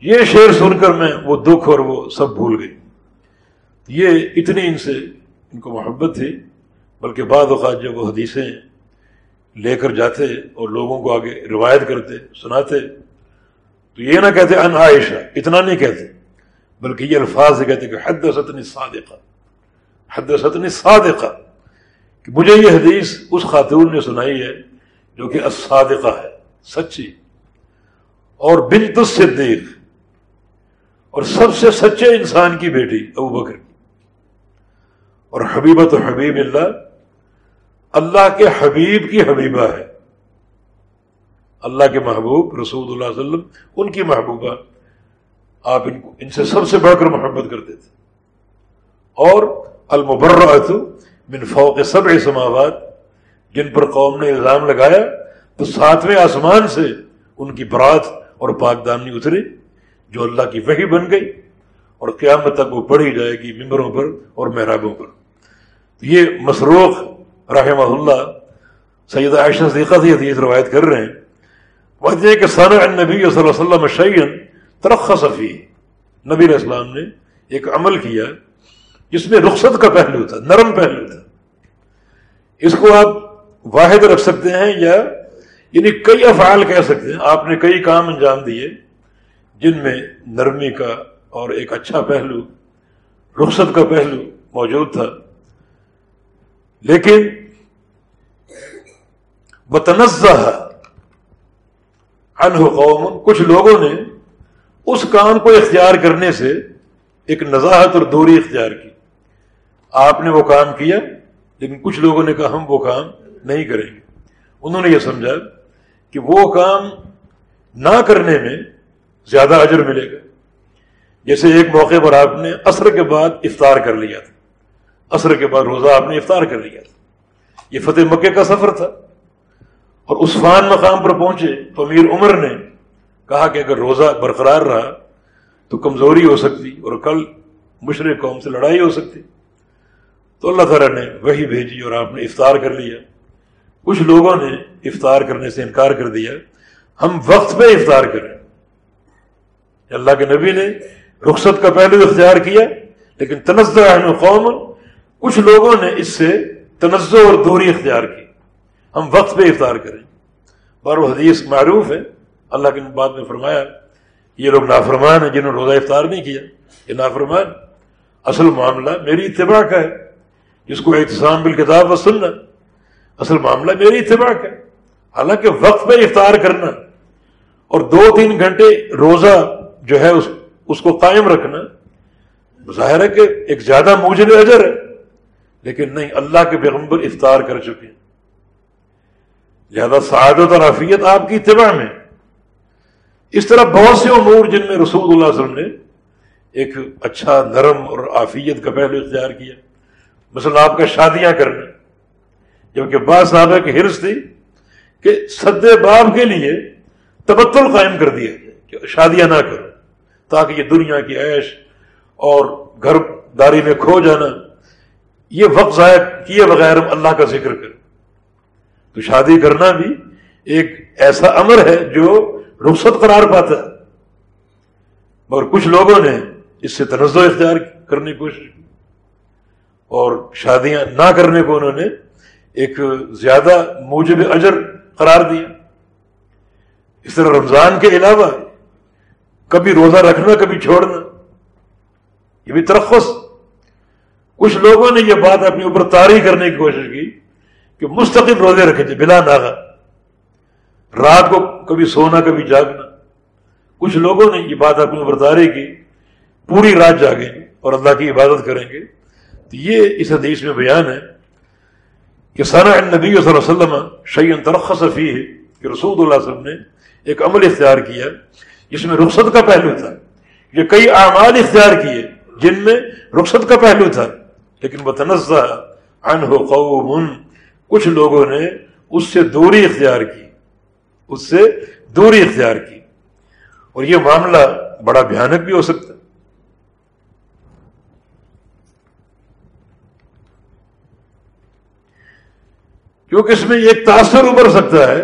یہ شعر سن کر میں وہ دکھ اور وہ سب بھول گئی۔ یہ اتنی ان سے ان کو محبت تھی، بلکہ بعض اوقات جب وہ حدیثیں لے کر جاتے اور لوگوں کو آگے روایت کرتے، سناتے، تو یہ نہ کہتے، ان عائشہ، اتنا نہیں کہتے۔ بلکہ یہ الفاظ سے کہتے کہ حد ستنی صادقہ حد ستنی صادقہ کہ مجھے یہ حدیث اس خاتون نے سنائی ہے جو کہ الصادقہ ہے، سچی۔ اور بنت الصدیق، اور سب سے سچے انسان کی بیٹی ابو بکر۔ اور حبیبت حبیب اللہ اللہ کے حبیب کی حبیبہ ہے۔ اللہ کے محبوب، رسول اللہ علیہ وسلم، ان کی محبوبہ۔ آپ ان کو ان سے سب سے بڑھ کر محبت کرتے تھے۔ اور المبرات من فوق سبع سماوات، جن پر قوم نے الزام لگایا، تو ساتویں آسمان سے ان کی برات اور پاکدانی اتری جو اللہ کی وہی بن گئی، اور قیامت تک وہ پڑھی جائے گی ممبروں پر اور محرابوں پر۔ یہ مسروخ رحمہ اللہ سید عائشہ صدیقہ تھی حدیث روایت کر رہے ہیں۔ بات یہ کہ ثنا نبی صلی اللہ علیہ وسلم شعین ترخ صفی نبی علیہ السلام نے ایک عمل کیا جس میں رخصت کا پہلو تھا، نرم پہلو تھا۔ اس کو آپ واحد رکھ سکتے ہیں یا یعنی کئی افعال کہہ سکتے ہیں۔ آپ نے کئی کام انجام دیے جن میں نرمی کا اور ایک اچھا پہلو، رخصت کا پہلو موجود تھا۔ لیکن بتنزہ انہ قوم، کچھ لوگوں نے اس کام کو اختیار کرنے سے ایک نزاحت اور دوری اختیار کی۔ آپ نے وہ کام کیا، لیکن کچھ لوگوں نے کہا ہم وہ کام نہیں کریں گے۔ انہوں نے یہ سمجھا کہ وہ کام نہ کرنے میں زیادہ اجر ملے گا۔ جیسے ایک موقع پر آپ نے عصر کے بعد افطار کر لیا تھا۔ عصر کے بعد روزہ آپ نے افطار کر لیا تھا۔ یہ فتح مکے کا سفر تھا۔ اور عثمان مقام پر پہنچے تو امیر عمر نے کہا کہ اگر روزہ برقرار رہا تو کمزوری ہو سکتی اور کل مشرق قوم سے لڑائی ہو سکتی۔ تو اللہ تعالیٰ نے وہی بھیجی اور آپ نے افطار کر لیا۔ کچھ لوگوں نے افطار کرنے سے انکار کر دیا۔ ہم وقت پہ افطار کریں۔ اللہ کے نبی نے رخصت کا پہلو اختیار کیا، لیکن تنزع قوم، کچھ لوگوں نے اس سے تنزع اور دوری اختیار کی۔ ہم وقت پہ افطار کریں۔ بار و حدیث معروف ہے۔ اللہ کے بعد میں فرمایا، یہ لوگ نافرمان ہیں، جنہوں نے روزہ افطار نہیں کیا۔ یہ نافرمان، اصل معاملہ میری اتباع کا ہے۔ جس کو احتسام بالکتاب و سننا اصل معاملہ میری اتباع کا ہے۔ حالانکہ وقت پہ افطار کرنا اور دو تین گھنٹے روزہ جو ہے اس اس کو قائم رکھنا، ظاہر ہے کہ ایک زیادہ موجود اجر ہے، لیکن نہیں، اللہ کے پیغمبر افطار کر چکے ہیں۔ لہذا سعادت اور عافیت آپ کی اتباع میں اس طرح بہت سے امور جن میں رسول اللہ علیہ وسلم نے ایک اچھا نرم اور عافیت کا پہلو اختیار کیا، مثلا آپ کا شادیاں کرنا، جبکہ بعض صاحبہ کی حرص تھی کہ سد باب کے لیے تبتل قائم کر دیا جائے کہ شادیاں نہ کرو، تاکہ یہ دنیا کی عیش اور گھر داری میں کھو جانا، یہ وقت ضائع کیے بغیر اللہ کا ذکر کر تو شادی کرنا بھی ایک ایسا امر ہے جو رخصت قرار پاتا ہے۔ مگر کچھ لوگوں نے اس سے تنزع اختیار کرنے کی کوشش کی۔ اور شادیاں نہ کرنے کو انہوں نے ایک زیادہ موجب اجر قرار دیا۔ اس طرح رمضان کے علاوہ کبھی روزہ رکھنا، کبھی چھوڑنا، یہ بھی ترخص۔ کچھ لوگوں نے یہ بات اپنے اوپر تاری کرنے کی کوشش کی کہ مستقل روزے رکھے تھے جی، بلا ناغا۔ رات کو کبھی سونا، کبھی جاگنا۔ کچھ لوگوں نے یہ بات اپنے اوپر کی، پوری رات جاگیں گے اور اللہ کی عبادت کریں گے۔ تو یہ اس حدیث میں بیان ہے کہ سارا نبی صلی اللہ علیہ وسلم شعین ترخ صفی ہے کہ رسول اللہ علیہ وسلم نے ایک عمل اختیار کیا، جس میں رخصت کا پہلو تھا۔ یہ کئی اعمال اختیار کیے، جن میں رخصت کا پہلو تھا۔ لیکن بتنزہ ان ہو قوم، کچھ لوگوں نے اس سے دوری اختیار کی۔ اس سے دوری اختیار کی۔ اور یہ معاملہ بڑا بھیانک بھی ہو سکتا کیونکہ اس میں ایک تاثر ابھر سکتا ہے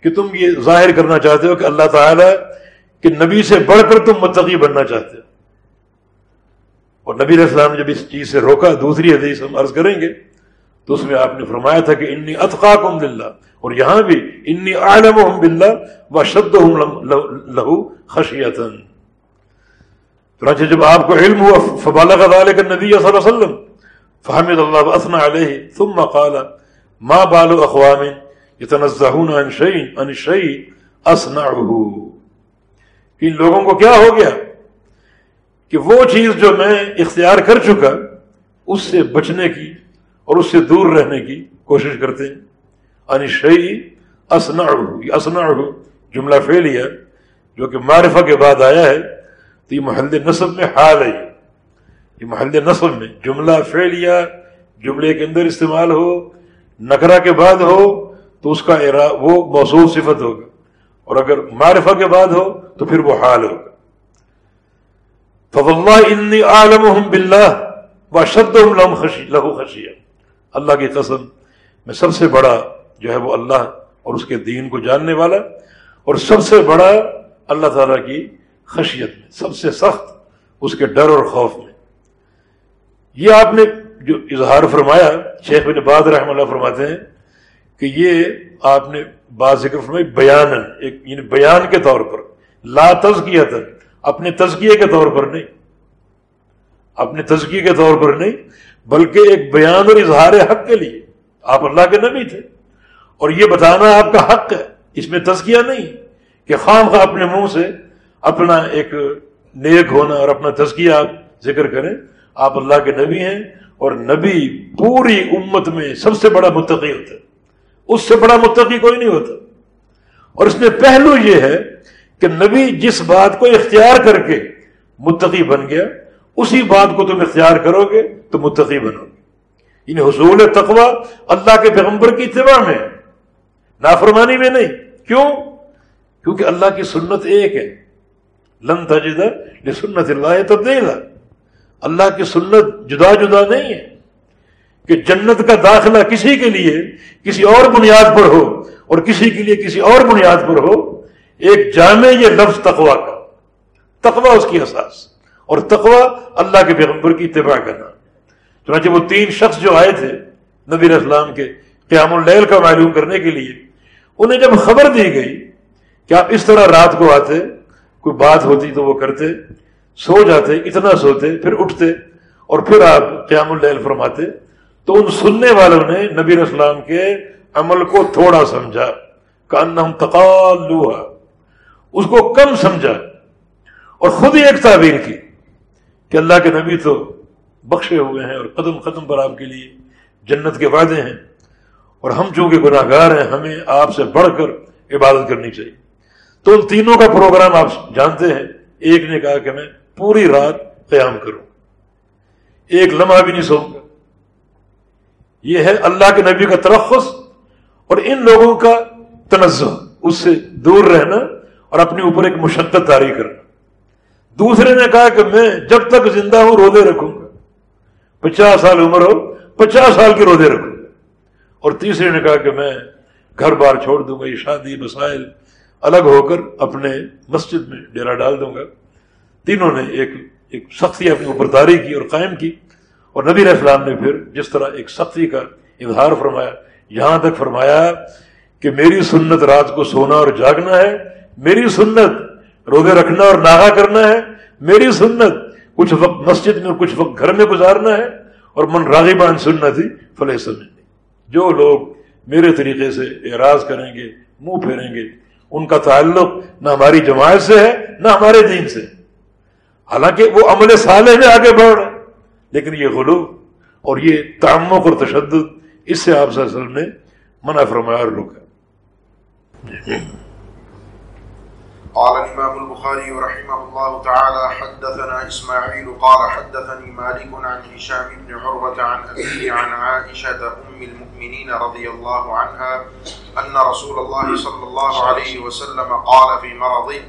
کہ تم یہ ظاہر کرنا چاہتے ہو کہ اللہ تعالی کہ نبی سے بڑھ کر تم متقی بننا چاہتے ہو۔ اور نبی علیہ السلام نے جب اس چیز سے روکا، دوسری حدیث ہم عرض کریں گے تو اس میں آپ نے فرمایا تھا کہ انی اطقاکم للہ، اور یہاں بھی انی عالم باللہ و شد لہو خشیتن چنانچہ جب آپ کو علم ہوا فبالغ ذلك النبی صلی اللہ علیہ وسلم، فحمد اللہ واثنى علیہ، ثم قال، ما بال اقوام يتنزهون عن شيء عن شيء اصنعه۔ ان لوگوں کو کیا ہو گیا؟ کہ وہ چیز جو میں اختیار کر چکا، اس سے بچنے کی اور اس سے دور رہنے کی کوشش کرتے ہیں۔ انشئی اسنا اسنا جملہ فیلیا جو کہ معرفہ کے بعد آیا ہے۔ تو یہ محل نصب میں حال ہے۔ یہ محل نصب میں جملہ فیلیا جملے کے اندر استعمال ہو نکرا کے بعد ہو، تو اس کا وہ موصول صفت ہوگا۔ اور اگر معرفہ کے بعد ہو، تو پھر وہ حال ہوگا۔ فضلہ انی عالم بلّہ و لہو خشیہ اللہ کی قسم، میں سب سے بڑا جو ہے وہ اللہ اور اس کے دین کو جاننے والا اور سب سے بڑا اللہ تعالیٰ کی خشیت میں، سب سے سخت اس کے ڈر اور خوف میں۔ یہ آپ نے جو اظہار فرمایا، شیخ بن بعد رحم اللہ فرماتے ہیں کہ یہ آپ نے بعض ذکر فرمائی بیان ایک یعنی بیان کے طور پر، لا تزکیہ تک اپنے تزکیے کے طور پر نہیں۔ اپنے تزکیے کے طور پر نہیں بلکہ ایک بیان اور اظہار حق کے لیے۔ آپ اللہ کے نبی تھے۔ اور یہ بتانا آپ کا حق ہے۔ اس میں تزکیہ نہیں کہ خام خواہ اپنے منہ سے اپنا ایک نیک ہونا اور اپنا تزکیہ آپ ذکر کریں۔ آپ اللہ کے نبی ہیں اور نبی پوری امت میں سب سے بڑا متقی ہوتا ہے۔ اس سے بڑا متقی کوئی نہیں ہوتا۔ اور اس میں پہلو یہ ہے کہ نبی جس بات کو اختیار کر کے متقی بن گیا اسی بات کو تم اختیار کرو گے تو متقی بنو گے۔ یعنی حصول تقوی اللہ کے پیغمبر کی اتباع میں۔ نافرمانی میں نہیں۔ کیوں؟ کیونکہ اللہ کی سنت ایک ہے۔ لن تجد سنت اللہ تبدیلا۔ اللہ کی سنت جدا جدا نہیں ہے۔ کہ جنت کا داخلہ کسی کے لیے کسی اور بنیاد پر ہو اور کسی کے لیے کسی اور بنیاد پر ہو، ایک جامع یہ لفظ تقوا کا۔ تقوا اس کی اساس۔ اور تقوا اللہ کے پیغمبر کی اتباع کرنا۔ چنانچہ وہ تین شخص جو آئے تھے نبی اسلام کے قیام اللیل کا معلوم کرنے کے لیے، انہیں جب خبر دی گئی کہ آپ اس طرح رات کو آتے، کوئی بات ہوتی تو وہ کرتے، سو جاتے، اتنا سوتے، پھر اٹھتے اور پھر آپ قیام اللیل فرماتے، تو ان سننے والوں نے نبی اسلام کے عمل کو تھوڑا سمجھا کہ ہم تقال اس کو کم سمجھا اور خود ہی ایک تعبیر کی۔ کہ اللہ کے نبی تو بخشے ہوئے ہیں اور قدم قدم پر آپ کے لیے جنت کے وعدے ہیں اور ہم چونکہ گناہ گار ہیں، ہمیں آپ سے بڑھ کر عبادت کرنی چاہیے۔ تو ان تینوں کا پروگرام آپ جانتے ہیں۔ ایک نے کہا کہ میں پوری رات قیام کروں۔ ایک لمحہ بھی نہیں سوؤں گا۔ یہ ہے اللہ کے نبی کا ترخص اور ان لوگوں کا تنزع اس سے دور رہنا اور اپنے اوپر ایک مشقت تاری کرنا۔ دوسرے نے کہا کہ میں جب تک زندہ ہوں روزے رکھوں گا۔ پچاس سال عمر ہو، پچاس سال کے روزے رکھوں گا۔ اور تیسرے نے کہا کہ میں گھر بار چھوڑ دوں گا، یہ شادی مسائل الگ ہو کر اپنے مسجد میں ڈیرا ڈال دوں گا۔ تینوں نے ایک ایک سختی اپنے اوپر داری کی اور قائم کی۔ اور نبی السلام نے پھر جس طرح ایک سختی کا اظہار فرمایا، یہاں تک فرمایا کہ میری سنت رات کو سونا اور جاگنا ہے، میری سنت روزے رکھنا اور ناغا کرنا ہے، میری سنت، کچھ وقت مسجد میں، کچھ وقت گھر میں گزارنا ہے، اور من راغبان سننا تھی فلح سمجھنی جو لوگ میرے طریقے سے اعراض کریں گے، منہ پھیریں گے، ان کا تعلق نہ ہماری جماعت سے ہے، نہ ہمارے دین سے۔ حالانکہ وہ عمل صالح میں آگے بڑھ رہے لیکن یہ غلو اور یہ تعمق اور تشدد، اس سے آپ نے منع فرمایا اور روکا۔ جی۔ قال الإمام البخاري رحمه الله تعالى حدثنا إسماعيل قال حدثني مالك عن هشام بن عروة عن أبيه عن عائشة أم المؤمنين رضي الله عنها أن رسول الله صلى الله عليه وسلم قال في مرضه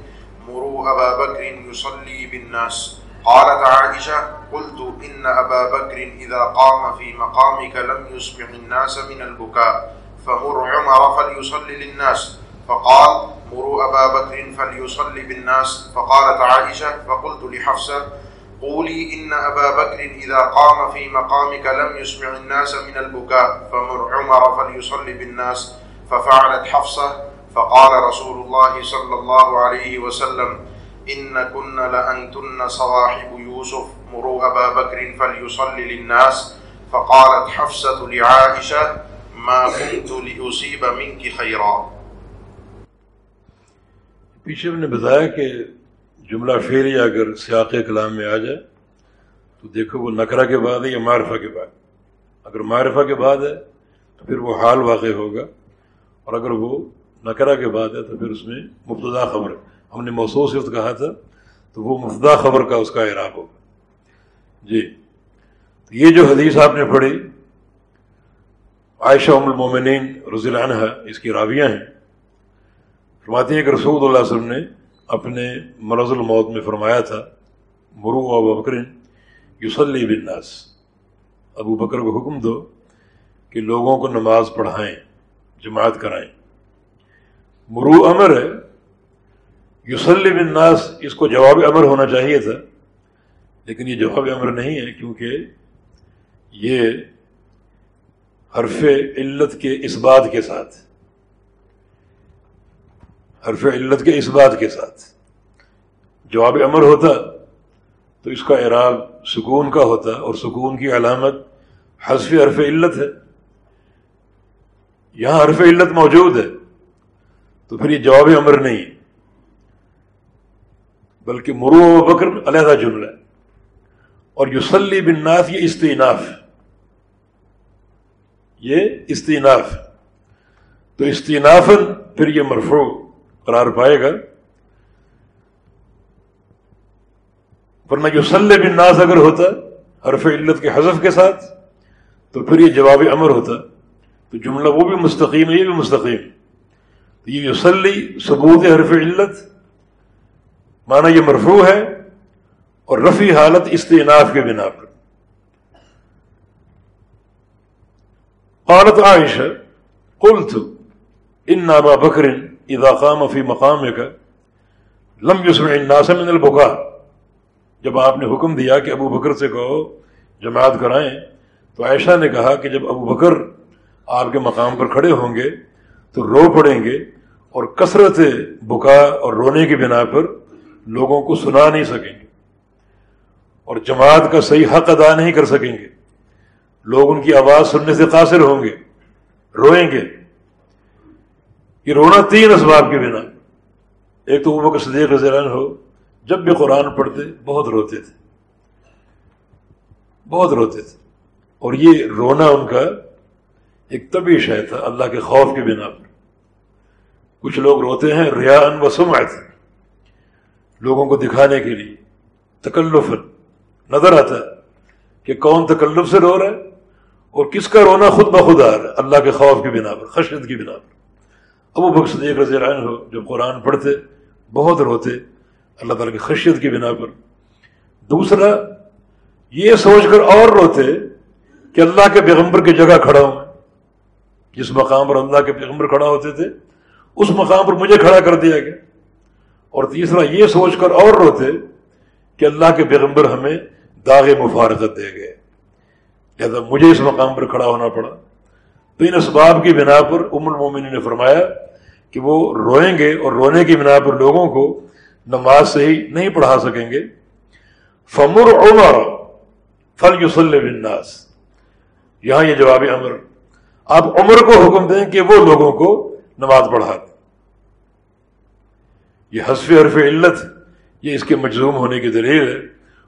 مروا أبا بكر يصلي بالناس. قالت عائشة قلت إن أبا بكر إذا قام في مقامك لم يسمع الناس من البكاء، فمر عمر فليصلي للناس. فقال مروا أبا بكر فليصلي بالناس فقالت عائشة فقلت لحفصة، قولي إن أبا بكر إذا قام في مقامك لم يسمع الناس من البكاء، فمر عمر فليصلي بالناس، ففعلت حفصة فقال رسول الله صلى الله عليه وسلم، إن كن لأنتن صواحب يوسف، مروا أبا بكر فليصلي للناس، فقالت حفصة لعائشة، ما كنت لأصيب منك خيرا. پیچھے ہم نے بتایا کہ جملہ فعلی اگر سیاق کلام میں آ جائے، تو دیکھو وہ نکرہ کے بعد ہے یا معرفہ کے بعد؟ اگر معرفہ کے بعد ہے، تو پھر وہ حال واقع ہوگا، اور اگر وہ نکرہ کے بعد ہے، تو پھر اس میں مبتدا خبر ہم نے محسوس صفت کہا تھا، تو وہ مبتدا خبر کا اس کا اعراب ہوگا۔ جی تو یہ جو حدیث آپ نے پڑھی، عائشہ ام المومنین رضی اللہ عنہ اس کی راویہ ہیں۔ فرماتی ہیں کہ رسول اللہ علیہ وسلم نے اپنے مرض الموت میں فرمایا تھا، مرو ابو بکرین یوسلی بناس ابو بکر کو حکم دو کہ لوگوں کو نماز پڑھائیں، جماعت کرائیں۔ مرو امر ہے یوسلی بناس اس کو جواب امر ہونا چاہیے تھا، لیکن یہ جواب امر نہیں ہے، کیونکہ یہ حرف علت کے اس بات کے ساتھ۔ حرف علت کے اس بات کے ساتھ۔ جواب امر ہوتا تو اس کا اعراب سکون کا ہوتا اور سکون کی علامت حذف حرف علت ہے۔ یہاں حرف علت موجود ہے، تو پھر یہ جواب امر نہیں بلکہ مرو و بکر علیحدہ جملہ اور یوسلی بن ناف یہ استیناف یہ استیناف تو استینافن پھر یہ مرفوع۔ قرار پائے گا۔ ورنہ جو سل بن ناز اگر ہوتا حرف علت کے حذف کے ساتھ، تو پھر یہ جواب امر ہوتا۔ تو جملہ وہ بھی مستقیم ہے، یہ بھی مستقیم۔ یہ یوسلی ثبوت حرف علت، معنی یہ مرفوع ہے اور رفی حالت استعناف کے بنا پر۔ قالت عائشہ، قلت، ان نابا بکرن اذا قام فی مقام کا لم یسمع الناس من البکا۔ جب آپ نے حکم دیا کہ ابو بکر سے کہو، جماعت کرائیں، تو عائشہ نے کہا کہ جب ابو بکر آپ کے مقام پر کھڑے ہوں گے، تو رو پڑیں گے اور کثرت بکا اور رونے کی بنا پر لوگوں کو سنا نہیں سکیں گے۔ اور جماعت کا صحیح حق ادا نہیں کر سکیں گے۔ لوگ ان کی آواز سننے سے قاصر ہوں گے، روئیں گے۔ یہ رونا تین اسباب کے بنا۔ ایک تو وہ صدیق رضی اللہ ہو جب بھی قرآن پڑھتے بہت روتے تھے۔ بہت روتے تھے۔ اور یہ رونا ان کا ایک طبی شے تھا اللہ کے خوف کے بنا پر۔ کچھ لوگ روتے ہیں ریا ان و سمعت، لوگوں کو دکھانے کے لیے۔ تکلف نظر آتا ہے کہ کون تکلف سے رو رہا ہے اور کس کا رونا خود بخود آ رہا ہے اللہ کے خوف کی بنا پر خشرت کی بنا پر۔ ابو بخش صدیق رضی اللہ عنہ ہو جب قرآن پڑھتے، بہت روتے، اللہ تعالیٰ کی خشیت کی بنا پر۔ دوسرا، یہ سوچ کر اور روتے کہ اللہ کے پیغمبر کی جگہ کھڑا ہوں جس مقام پر اللہ کے پیغمبر کھڑا ہوتے تھے، اس مقام پر مجھے کھڑا کر دیا گیا۔ اور تیسرا، یہ سوچ کر اور روتے کہ اللہ کے پیغمبر ہمیں داغ مفارقت دے گئے۔ لہٰذا مجھے اس مقام پر کھڑا ہونا پڑا۔ تو ان اسباب کی بنا پر ام المومن نے فرمایا کہ وہ روئیں گے اور رونے کی بنا پر لوگوں کو نماز صحیح نہیں پڑھا سکیں گے۔ فمر عمر فل یوسل بناس یہاں یہ جواب امر۔ آپ عمر کو حکم دیں کہ وہ لوگوں کو نماز پڑھا دیں۔ یہ حسف حرف علت، یہ اس کے مجزوم ہونے کی دلیل ہے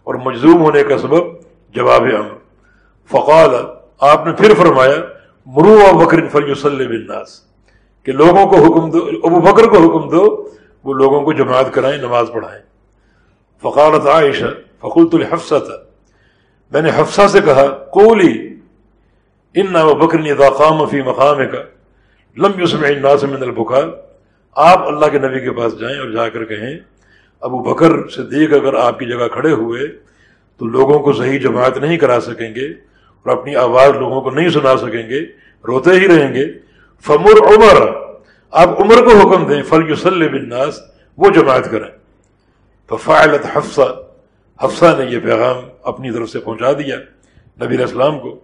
اور مجزوم ہونے کا سبب جواب امر۔ فقال، آپ نے پھر فرمایا مرو بکر فلی بناس کہ لوگوں کو حکم دو، ابو بکر کو حکم دو، وہ لوگوں کو جماعت کرائیں، نماز پڑھائیں۔ فقالت عائشہ فقلت الحفصہ تھا میں نے حفصہ سے کہا قولی ان نہ بکرنی داقام فی مقام کا لم یوسم الناس من البکار آپ اللہ کے نبی کے پاس جائیں اور جا کر کہیں، ابو بکر صدیق اگر آپ کی جگہ کھڑے ہوئے، تو لوگوں کو صحیح جماعت نہیں کرا سکیں گے۔ اور اپنی آواز لوگوں کو نہیں سنا سکیں گے، روتے ہی رہیں گے۔ فمر عمر، آپ عمر کو حکم دیں فل یوسل بنناس وہ جماعت کریں۔ ففعلت حفصہ حفصہ نے یہ پیغام اپنی طرف سے پہنچا دیا نبی السلام کو۔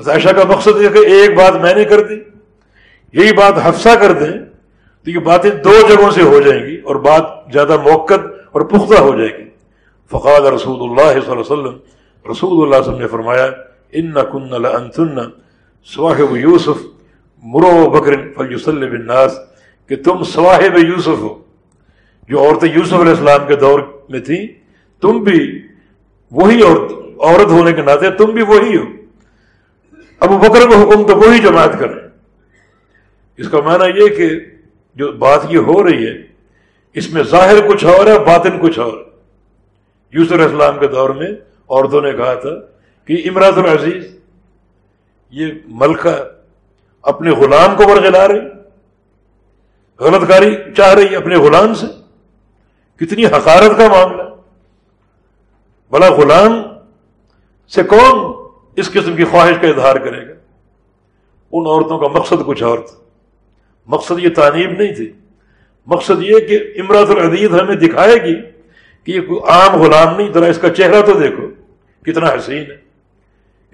حضائشہ کا مقصد یہ کہ ایک بات میں نے کر دی، یہی بات حفصہ کر دیں تو یہ باتیں دو جگہوں سے ہو جائیں گی اور بات زیادہ موقع اور پختہ ہو جائے گی۔ فقاد رسول اللہ صلی اللہ علیہ وسلم، رسول اللہ وسلم نے فرمایا ان کن صواحب یوسف مرو بکر فلیوسل بنناس کہ تم صواحب یوسف ہو۔ جو عورتیں یوسف علیہ السلام کے دور میں تھیں تم بھی وہی عورت عورت ہونے کے ناطے تم بھی وہی ہو۔ ابو بکر کو حکم تو وہی جماعت کریں اس کا معنی یہ کہ جو بات یہ ہو رہی ہے، اس میں ظاہر کچھ اور ہے، باطن کچھ اور۔ یوسر اسلام کے دور میں عورتوں نے کہا تھا کہ امراض العزیز یہ ملکہ اپنے غلام کو برگلا رہی غلط کاری چاہ رہی اپنے غلام سے۔ کتنی حقارت کا معاملہ۔ بلا غلام سے کون اس قسم کی خواہش کا اظہار کرے گا؟ ان عورتوں کا مقصد کچھ اور تھا۔ مقصد یہ تعلیم نہیں تھی۔ مقصد یہ کہ امراض العدید ہمیں دکھائے گی کہ یہ کوئی عام غلام نہیں۔ ذرا اس کا چہرہ تو دیکھو، کتنا حسین ہے۔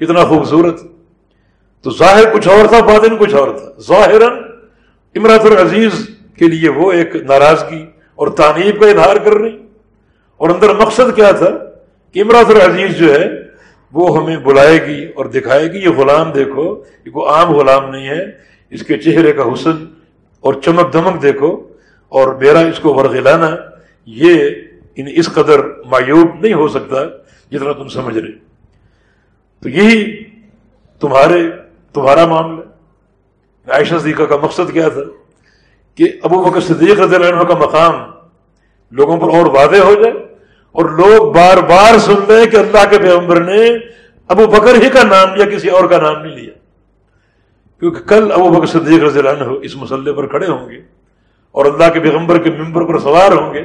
کتنا خوبصورت۔ تو ظاہر کچھ اور تھا، باطن کچھ اور تھا۔ ظاہر امراط العزیز کے لیے وہ ایک ناراضگی اور تعریف کا اظہار کر رہی۔ اور اندر مقصد کیا تھا؟ کہ امراط العزیز جو ہے، وہ ہمیں بلائے گی اور دکھائے گی۔ یہ غلام دیکھو، یہ کوئی عام غلام نہیں ہے۔ اس کے چہرے کا حسن اور چمک دمک دیکھو۔ اور میرا اس کو ورغلانا یہ اس قدر معیوب نہیں ہو سکتا جتنا تم سمجھ رہے۔ تو یہی تمہارے تمہارا معاملہ عائشہ صدیقہ کا مقصد کیا تھا؟ کہ ابو بکر صدیق رضی اللہ عنہ کا مقام لوگوں پر اور واضح ہو جائے اور لوگ بار بار سن لیں کہ اللہ کے پیغمبر نے ابو بکر ہی کا نام لیا، کسی اور کا نام نہیں لیا۔ کیونکہ کل ابو بکر صدیق رضی اللہ عنہ اس مسئلے پر کھڑے ہوں گے اور اللہ کے پیغمبر کے ممبر پر سوار ہوں گے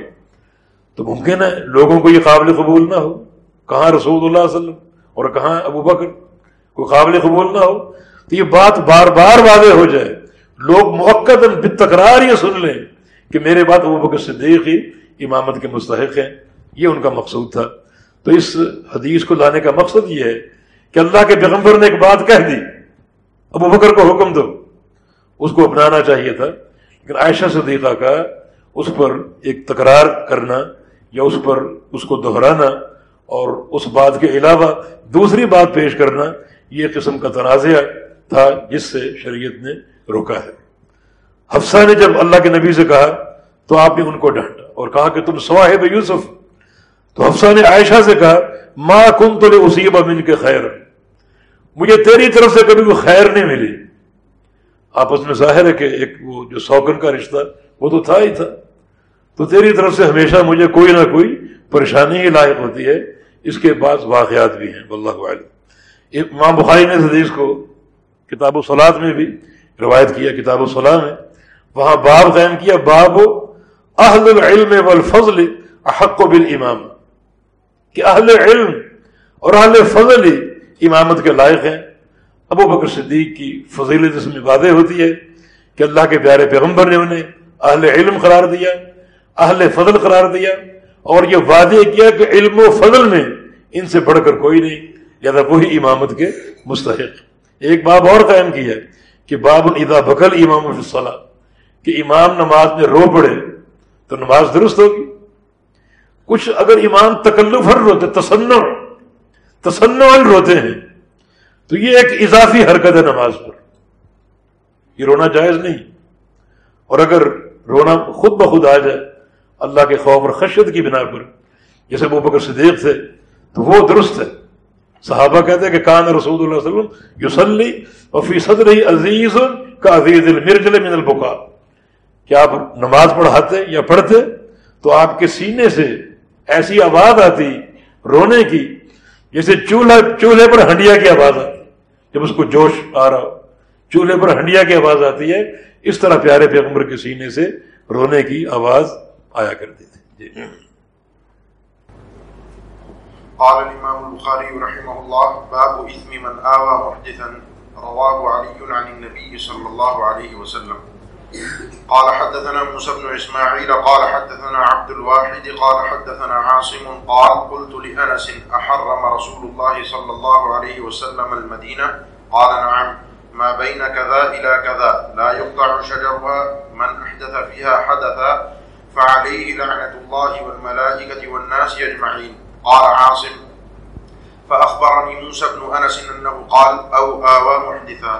تو ممکن ہے لوگوں کو یہ قابل قبول نہ ہو۔ کہاں رسول اللہ علیہ وسلم؟ اور کہاں ابو بکر؟ کوئی قابل قبول نہ ہو۔ تو یہ بات بار بار واضح ہو جائے۔ لوگ موقع تکرار یہ سن لیں کہ میرے بات ابو بکر صدیق ہی امامت کے مستحق ہیں۔ یہ ان کا مقصود تھا۔ تو اس حدیث کو لانے کا مقصد یہ ہے کہ اللہ کے پیغمبر نے ایک بات کہہ دی۔ ابو بکر کو حکم دو۔ اس کو اپنانا چاہیے تھا۔ لیکن عائشہ صدیقہ کا اس پر ایک تکرار کرنا یا اس پر اس کو دہرانا اور اس بات کے علاوہ دوسری بات پیش کرنا یہ قسم کا تنازعہ تھا جس سے شریعت نے روکا ہے۔ حفصہ نے جب اللہ کے نبی سے کہا تو آپ نے ان کو ڈانٹا اور کہا کہ تم سواہب یوسف۔ تو حفصہ نے عائشہ سے کہا ماں کن تو اسیب امین کے خیر۔ مجھے تیری طرف سے کبھی کوئی خیر نہیں ملی۔ آپس میں ظاہر ہے کہ ایک وہ جو سوکن کا رشتہ، وہ تو تھا ہی تھا۔ تو تیری طرف سے ہمیشہ مجھے کوئی نہ کوئی پریشانی ہی لاحق ہوتی ہے۔ اس کے بعد واقعات بھی ہیں، واللہ عالم ماں بخاری نے حدیث کو کتاب و سلاد میں بھی روایت کیا، کتاب و صلاح میں۔ وہاں باب قائم کیا، باب اہل العلم والفضل احق بالامام۔ کہ اہل علم اور اہل فضل امامت کے لائق ہیں۔ ابو بکر صدیق کی فضیلت اس میں واضح ہوتی ہے کہ اللہ کے پیارے پیغمبر نے انہیں اہل علم قرار دیا، اہل فضل قرار دیا۔ اور یہ واضح کیا کہ علم و فضل میں ان سے بڑھ کر کوئی نہیں، یا وہی امامت کے مستحق۔ ایک باب اور قائم کیا کہ باب ادا بکل امام الصلاح کہ امام نماز میں رو پڑے تو نماز درست ہوگی۔ کچھ اگر امام تکلف ہر روتے تصنع تسن روتے ہیں، تو یہ ایک اضافی حرکت ہے نماز پر۔ یہ رونا جائز نہیں۔ اور اگر رونا خود بخود آ جائے اللہ کے خوف اور خشیت کی بنا پر۔ جیسے وہ بکر صدیق تھے، تو وہ درست ہے صحابہ کہتے ہیں کہ کان رسول اللہ علیہ وسلم یوسلی اور فی صدر عزیز کا عزیز المرجل من البقا کہ آپ نماز پڑھاتے یا پڑھتے؟ تو آپ کے سینے سے ایسی آواز آتی رونے کی جیسے چولہا، چولہے پر ہنڈیا کی آواز آتی۔ جب اس کو جوش آ رہا ہو، چولہے پر ہنڈیا کی آواز آتی ہے، اس طرح پیارے پیغمبر کے سینے سے رونے کی آواز آیا کرتی تھی جی۔ قال الإمام البخاري رحمه الله، باب إثم من آوى محدثا، رواه علي عن النبي صلى الله عليه وسلم۔ قال حدثنا موسى بن إسماعيل، قال حدثنا عبد الواحد، قال حدثنا عاصم، قال قلت لأنس، أحرم رسول الله صلى الله عليه وسلم المدينة؟ قال نعم، ما بين كذا إلى كذا، لا يقطع شجرها، من أحدث فيها حدثا فعليه لعنة الله والملائكة والناس يجمعين قال عاصم، فأخبرني موسى بن أنس أنه قال، أو آوى محدثا.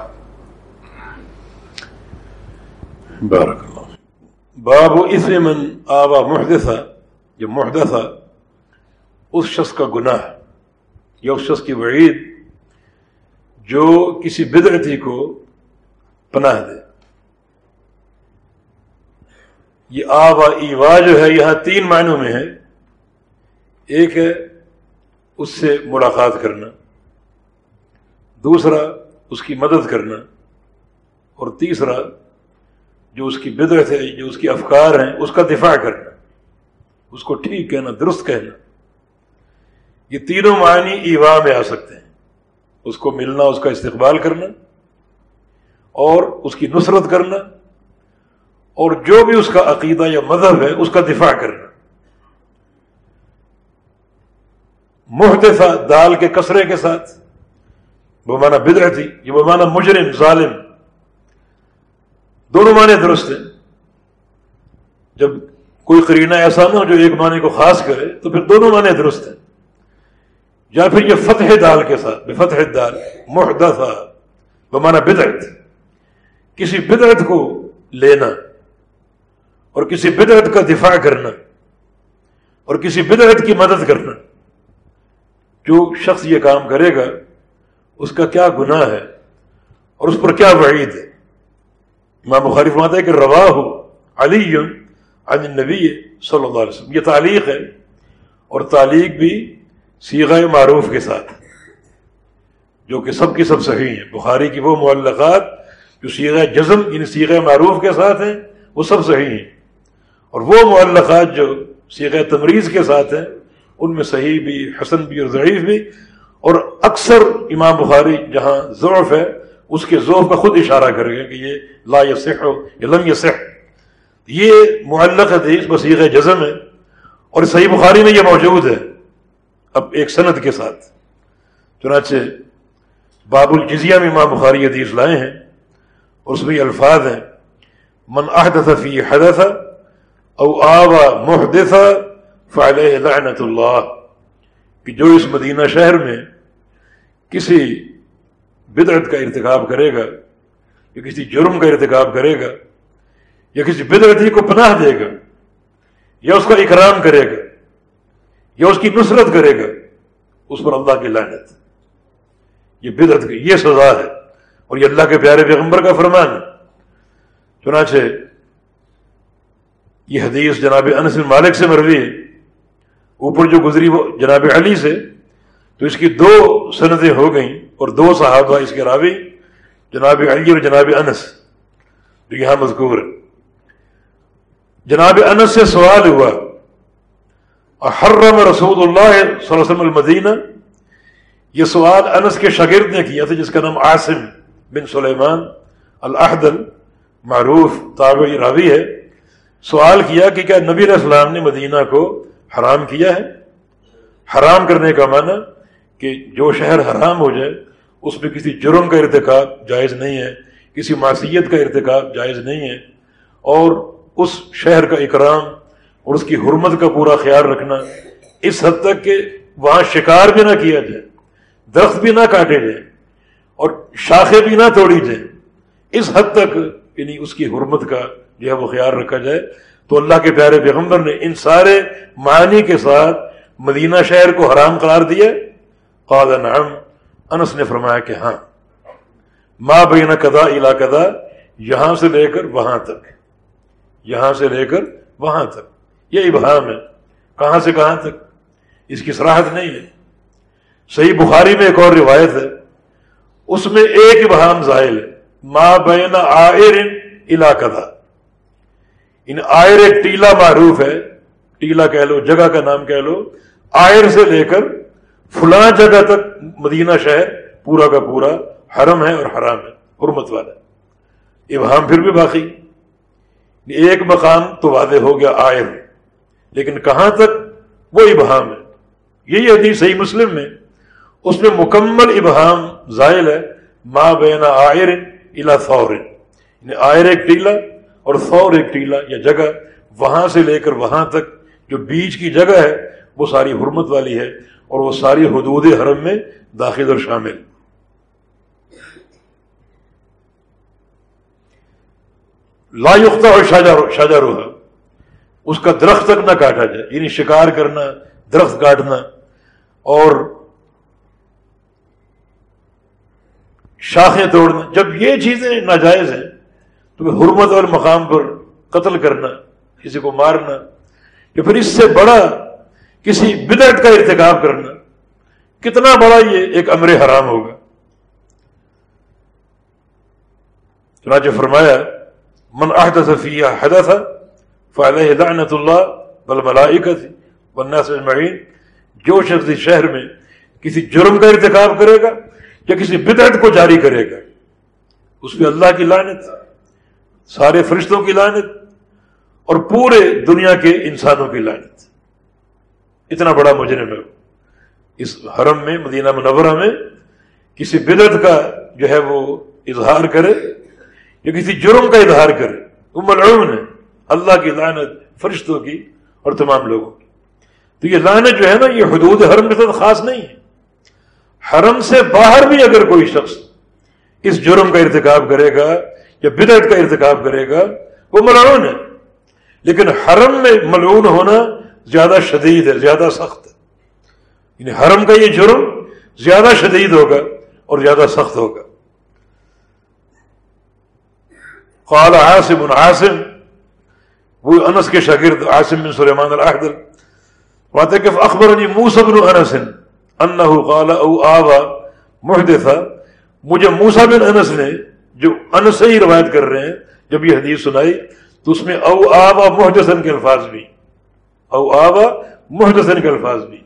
بارک اللہ باب اس من آبا محدثہ جو محدثہ اس شخص کا گناہ، یا اس شخص کی وعید، جو کسی بدعتی کو پناہ دے۔ یہ آبا ایوا جو ہے، یہاں تین معنوں میں ہے۔ ایک ہے اس سے ملاقات کرنا، دوسرا اس کی مدد کرنا، اور تیسرا جو اس کی بدرت ہے، جو اس کی افکار ہیں، اس کا دفاع کرنا، اس کو ٹھیک کہنا، درست کہنا۔ یہ تینوں معنی ایوا میں آ سکتے ہیں۔ اس کو ملنا، اس کا استقبال کرنا، اور اس کی نصرت کرنا۔ اور جو بھی اس کا عقیدہ یا مذہب ہے، اس کا دفاع کرنا محتفا دال کے کسرے کے ساتھ، وہ مانا بدرتی یہ وہ مانا مجرم، ظالم۔ دونوں معنی درست ہیں۔ جب کوئی قرینہ ایسا نہ ہو جو ایک معنی کو خاص کرے، تو پھر دونوں معنی درست ہیں۔ یا پھر یہ فتح دال کے ساتھ فتح دال، محدثہ بمانا بدعت۔ کسی بدعت کو لینا۔ اور کسی بدعت کا دفاع کرنا، اور کسی بدعت کی مدد کرنا۔ جو شخص یہ کام کرے گا، اس کا کیا گناہ ہے؟ اور اس پر کیا وعید ہے؟ امام بخاری فرماتا ہے کہ روا ہو علی عن نبی صلی اللہ علیہ وسلم۔ یہ تعلیق ہے، اور تعلیق بھی سیغ معروف کے ساتھ۔ جو کہ سب کی سب صحیح ہیں۔ بخاری کی وہ معلقات جو سیغ جزم ان یعنی سیغ معروف کے ساتھ ہیں، وہ سب صحیح ہیں۔ اور وہ معلقات جو سیغ تمریز کے ساتھ ہیں، ان میں صحیح بھی، حسن بھی اور ضعیف بھی، اور اکثر امام بخاری جہاں ضعف ہے، اس کے ذوف کا خود اشارہ کرے گا کہ یہ لا یصح یا لم یصح۔ یہ معلق حدیث بصیغ جزم ہے، اور صحیح بخاری میں یہ موجود ہے، اب ایک سند کے ساتھ۔ چنانچہ باب الجزیہ میں امام بخاری حدیث لائے ہیں، اور اس میں الفاظ ہیں، من احدث فی حدث او آوا محدث فعلیہ لعنت اللہ۔ کہ جو اس مدینہ شہر میں کسی بدعت کا ارتکاب کرے گا، یا کسی جرم کا ارتکاب کرے گا، یا کسی بدعتی کو پناہ دے گا، یا اس کا اکرام کرے گا، یا اس کی نصرت کرے گا، اس پر اللہ کی لعنت۔ یہ بدعت یہ سزا ہے۔ اور یہ اللہ کے پیارے پیغمبر کا فرمان ہے۔ چنانچہ یہ حدیث جناب انس مالک سے مروی ہے۔ اوپر جو گزری وہ جناب علی سے، تو اس کی دو سندیں ہو گئیں اور دو صحابہ اس کے راوی، جناب علی اور جناب انس۔ جو یہاں مذکور ہے۔ جناب انس سے سوال ہوا حرم رسول اللہ صلی اللہ علیہ وسلم المدینہ؟ یہ سوال انس کے شاگرد نے کیا تھا، جس کا نام عاصم بن سلیمان الحدل معروف تابعی راوی ہے۔ سوال کیا کہ کیا نبی علیہ السلام نے مدینہ کو حرام کیا ہے؟ حرام کرنے کا معنی کہ جو شہر حرام ہو جائے، اس میں کسی جرم کا ارتکاب جائز نہیں ہے، کسی معصیت کا ارتکاب جائز نہیں ہے، اور اس شہر کا اکرام اور اس کی حرمت کا پورا خیال رکھنا اس حد تک کہ وہاں شکار بھی نہ کیا جائے، درخت بھی نہ کاٹے جائے اور شاخیں بھی نہ توڑی جائیں۔ اس حد تک یعنی اس کی حرمت کا جو ہے وہ خیال رکھا جائے تو اللہ کے پیارے پیغمبر نے ان سارے معنی کے ساتھ مدینہ شہر کو حرام قرار دیا۔ قال نعم۔ انس نے فرمایا کہ ہاں۔ ماں بین قدا علا قدا یہاں سے لے کر وہاں تک۔ یہاں سے لے کر وہاں تک۔ یہ ابہام ہے۔ کہاں سے کہاں تک؟ اس کی سراہد نہیں ہے۔ صحیح بخاری میں ایک اور روایت ہے۔ اس میں ایک ابہام ظاہر ہے۔ ماں بین آئر علاقہ تھا ان آئر ایک ٹیلا معروف ہے، ٹیلا کہہ لو، جگہ کا نام کہہ لو، آئر سے لے کر فلاں جگہ تک مدینہ شہر پورا کا پورا حرم ہے اور حرام ہے، حرمت والا ابہام پھر بھی باقی۔ ایک مقام تو واضح ہو گیا آئر۔ لیکن کہاں تک؟ وہ ابہام ہے۔ یہی حدیث صحیح مسلم میں۔ اس میں مکمل ابہام زائل ہے۔ ماں بینا آئر الا ثور۔ یعنی آئر ایک ٹیلا اور ثور ایک ٹیلا یا جگہ وہاں سے لے کر وہاں تک جو بیچ کی جگہ ہے، وہ ساری حرمت والی ہے اور وہ ساری حدود حرم میں داخل اور شامل۔ لا یختہ اور شاہجہ روحا اس کا درخت تک نہ کاٹا جائے یعنی شکار کرنا، درخت کاٹنا۔ اور شاخیں توڑنا، جب یہ چیزیں ناجائز ہیں تو حرمت اور مقام پر قتل کرنا، کسی کو مارنا، یا پھر اس سے بڑا کسی بدعت کا ارتکاب کرنا، کتنا بڑا یہ ایک امر حرام ہوگا۔ چنانچہ فرمایا، من احدث فیہ حدث فعلیہ لعنت اللہ بل ملائکت والناس اجمعین جو شخص اس شہر میں کسی جرم کا ارتکاب کرے گا یا کسی بدعت کو جاری کرے گا، اس پہ اللہ کی لعنت۔ سارے فرشتوں کی لعنت اور پورے دنیا کے انسانوں کی لعنت۔ اتنا بڑا مجرم ہے اس حرم میں، مدینہ منورہ میں کسی بدعت کا جو ہے وہ اظہار کرے یا کسی جرم کا اظہار کرے۔ وہ ملعون ہے۔ اللہ کی لعنت فرشتوں کی اور تمام لوگوں کی۔ تو یہ لعنت جو ہے نا، یہ حدود حرم کے ساتھ خاص نہیں ہے۔ حرم سے باہر بھی اگر کوئی شخص اس جرم کا ارتکاب کرے گا یا بدعت کا ارتکاب کرے گا، وہ ملعون ہے۔ لیکن حرم میں ملعون ہونا زیادہ شدید ہے، زیادہ سخت ہے۔ یعنی حرم کا یہ جرم زیادہ شدید ہوگا اور زیادہ سخت ہوگا۔ قال عاصم عاصم، وہ انس کے شاگرد، عاصم بن سلیمان الحدل بات کہ اخبر علی موسا بن انس انه قال، او آبا محدثا مجھے موسا بن انس نے جو انس سے ہی روایت کر رہے ہیں، جب یہ حدیث سنائی تو اس میں او آبا محدثن کے الفاظ بھی۔ او آبا محدثن کے الفاظ بھی۔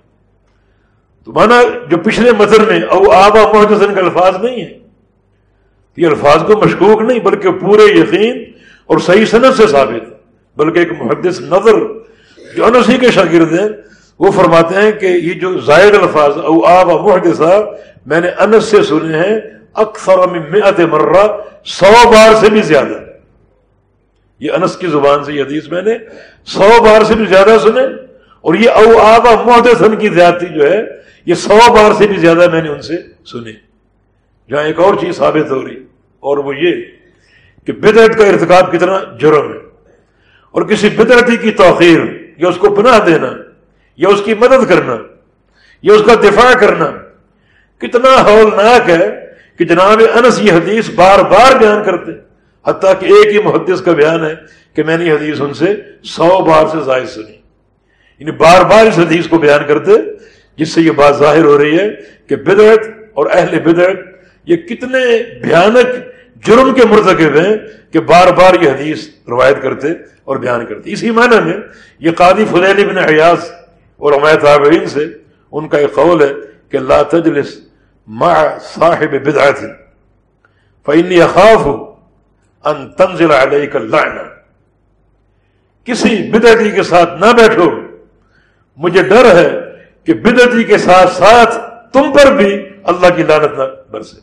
تو مانا جو پچھلے متن میں او آبا محدثن کا الفاظ نہیں ہے یہ الفاظ کو مشکوک نہیں، بلکہ پورے یقین اور صحیح صنعت سے ثابت بلکہ ایک محدث نظر جو انسی کے شاگرد ہیں، وہ فرماتے ہیں کہ یہ جو زائد الفاظ او آبا محدثہ، میں نے انس سے سنے ہیں اکثر من مرہ سو بار سے بھی زیادہ۔ یہ انس کی زبان سے، یہ حدیث میں نے سو بار سے بھی زیادہ سنے۔ اور یہ او آبا محدثن کی زیادتی جو ہے، یہ سو بار سے بھی زیادہ میں نے ان سے سنی جہاں ایک اور چیز ثابت ہو رہی، اور وہ یہ کہ بدعت کا ارتکاب کتنا جرم ہے۔ اور کسی بدعتی کی توخیر یا اس کو پناہ دینا، یا اس کی مدد کرنا، یا اس کا دفاع کرنا، کتنا ہولناک ہے۔ کہ جناب انس یہ حدیث بار بار بیان کرتے، حتیٰ کہ ایک ہی محدث کا بیان ہے کہ میں نے یہ حدیث ان سے سو بار سے زائد سنی۔ یعنی بار بار اس حدیث کو بیان کرتے، جس سے یہ بات ظاہر ہو رہی ہے کہ بدعت اور اہل بدعت یہ کتنے بھیانک جرم کے مرتکب ہیں کہ بار بار یہ حدیث روایت کرتے اور بیان کرتے۔ اسی معنی میں یہ قادی فضیل بن حیاض اور عمایت تابعین سے ان کا ایک قول ہے کہ لا تجلس مع صاحب بدعت فإنی اخاف ان تنزل علیک اللعنہ کسی بدعتی کے ساتھ نہ بیٹھو. مجھے ڈر ہے کہ بدعتی کے ساتھ ساتھ تم پر بھی اللہ کی لعنت نہ برسے.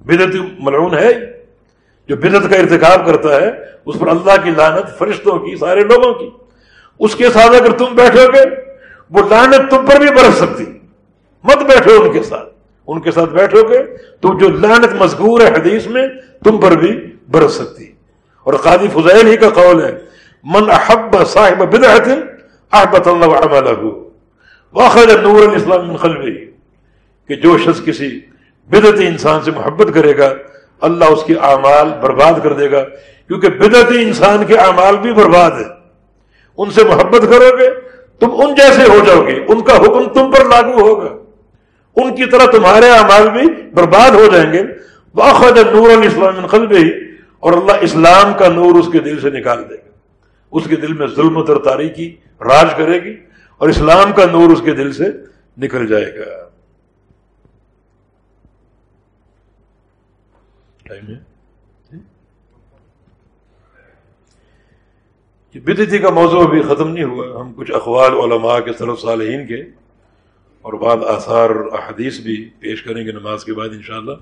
بدعتی ملعون ہے. جو بدعت کا ارتکاب کرتا ہے، اس پر اللہ کی لعنت فرشتوں کی، سارے لوگوں کی. اس کے ساتھ اگر تم بیٹھو گے، وہ لعنت تم پر بھی برس سکتی. مت بیٹھو ان کے ساتھ. ان کے ساتھ بیٹھو گے تو جو لعنت مذکور ہے حدیث میں، تم پر بھی برس سکتی۔ اور قاضی فضائل ہی کا قول ہے، من احب صاحب بدعت احبت اللہ عملہ واخذ نور الاسلام من قلبه، کہ جو شخص کسی بدعتی انسان سے محبت کرے گا، اللہ اس کے اعمال برباد کر دے گا۔ کیونکہ بدعت انسان کے اعمال بھی برباد ہے ان سے محبت کرو گے، تم ان جیسے ہو جاؤ گے، ان کا حکم تم پر لاگو ہوگا۔ ان کی طرح تمہارے اعمال بھی برباد ہو جائیں گے۔ باخد نور الاسلام قلب ہی اور اللہ اسلام کا نور اس کے دل سے نکال دے گا۔ اس کے دل میں ظلم و تاریخی راج کرے گی اور اسلام کا نور اس کے دل سے نکل جائے گا۔ جی؟ بدتی کا موضوع ابھی ختم نہیں ہوا۔ ہم کچھ اخوال علماء کے طرف صالحین کے اور بعض آثار احادیث بھی پیش کریں گے نماز کے بعد انشاءاللہ.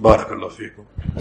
بارک اللہ فیکم.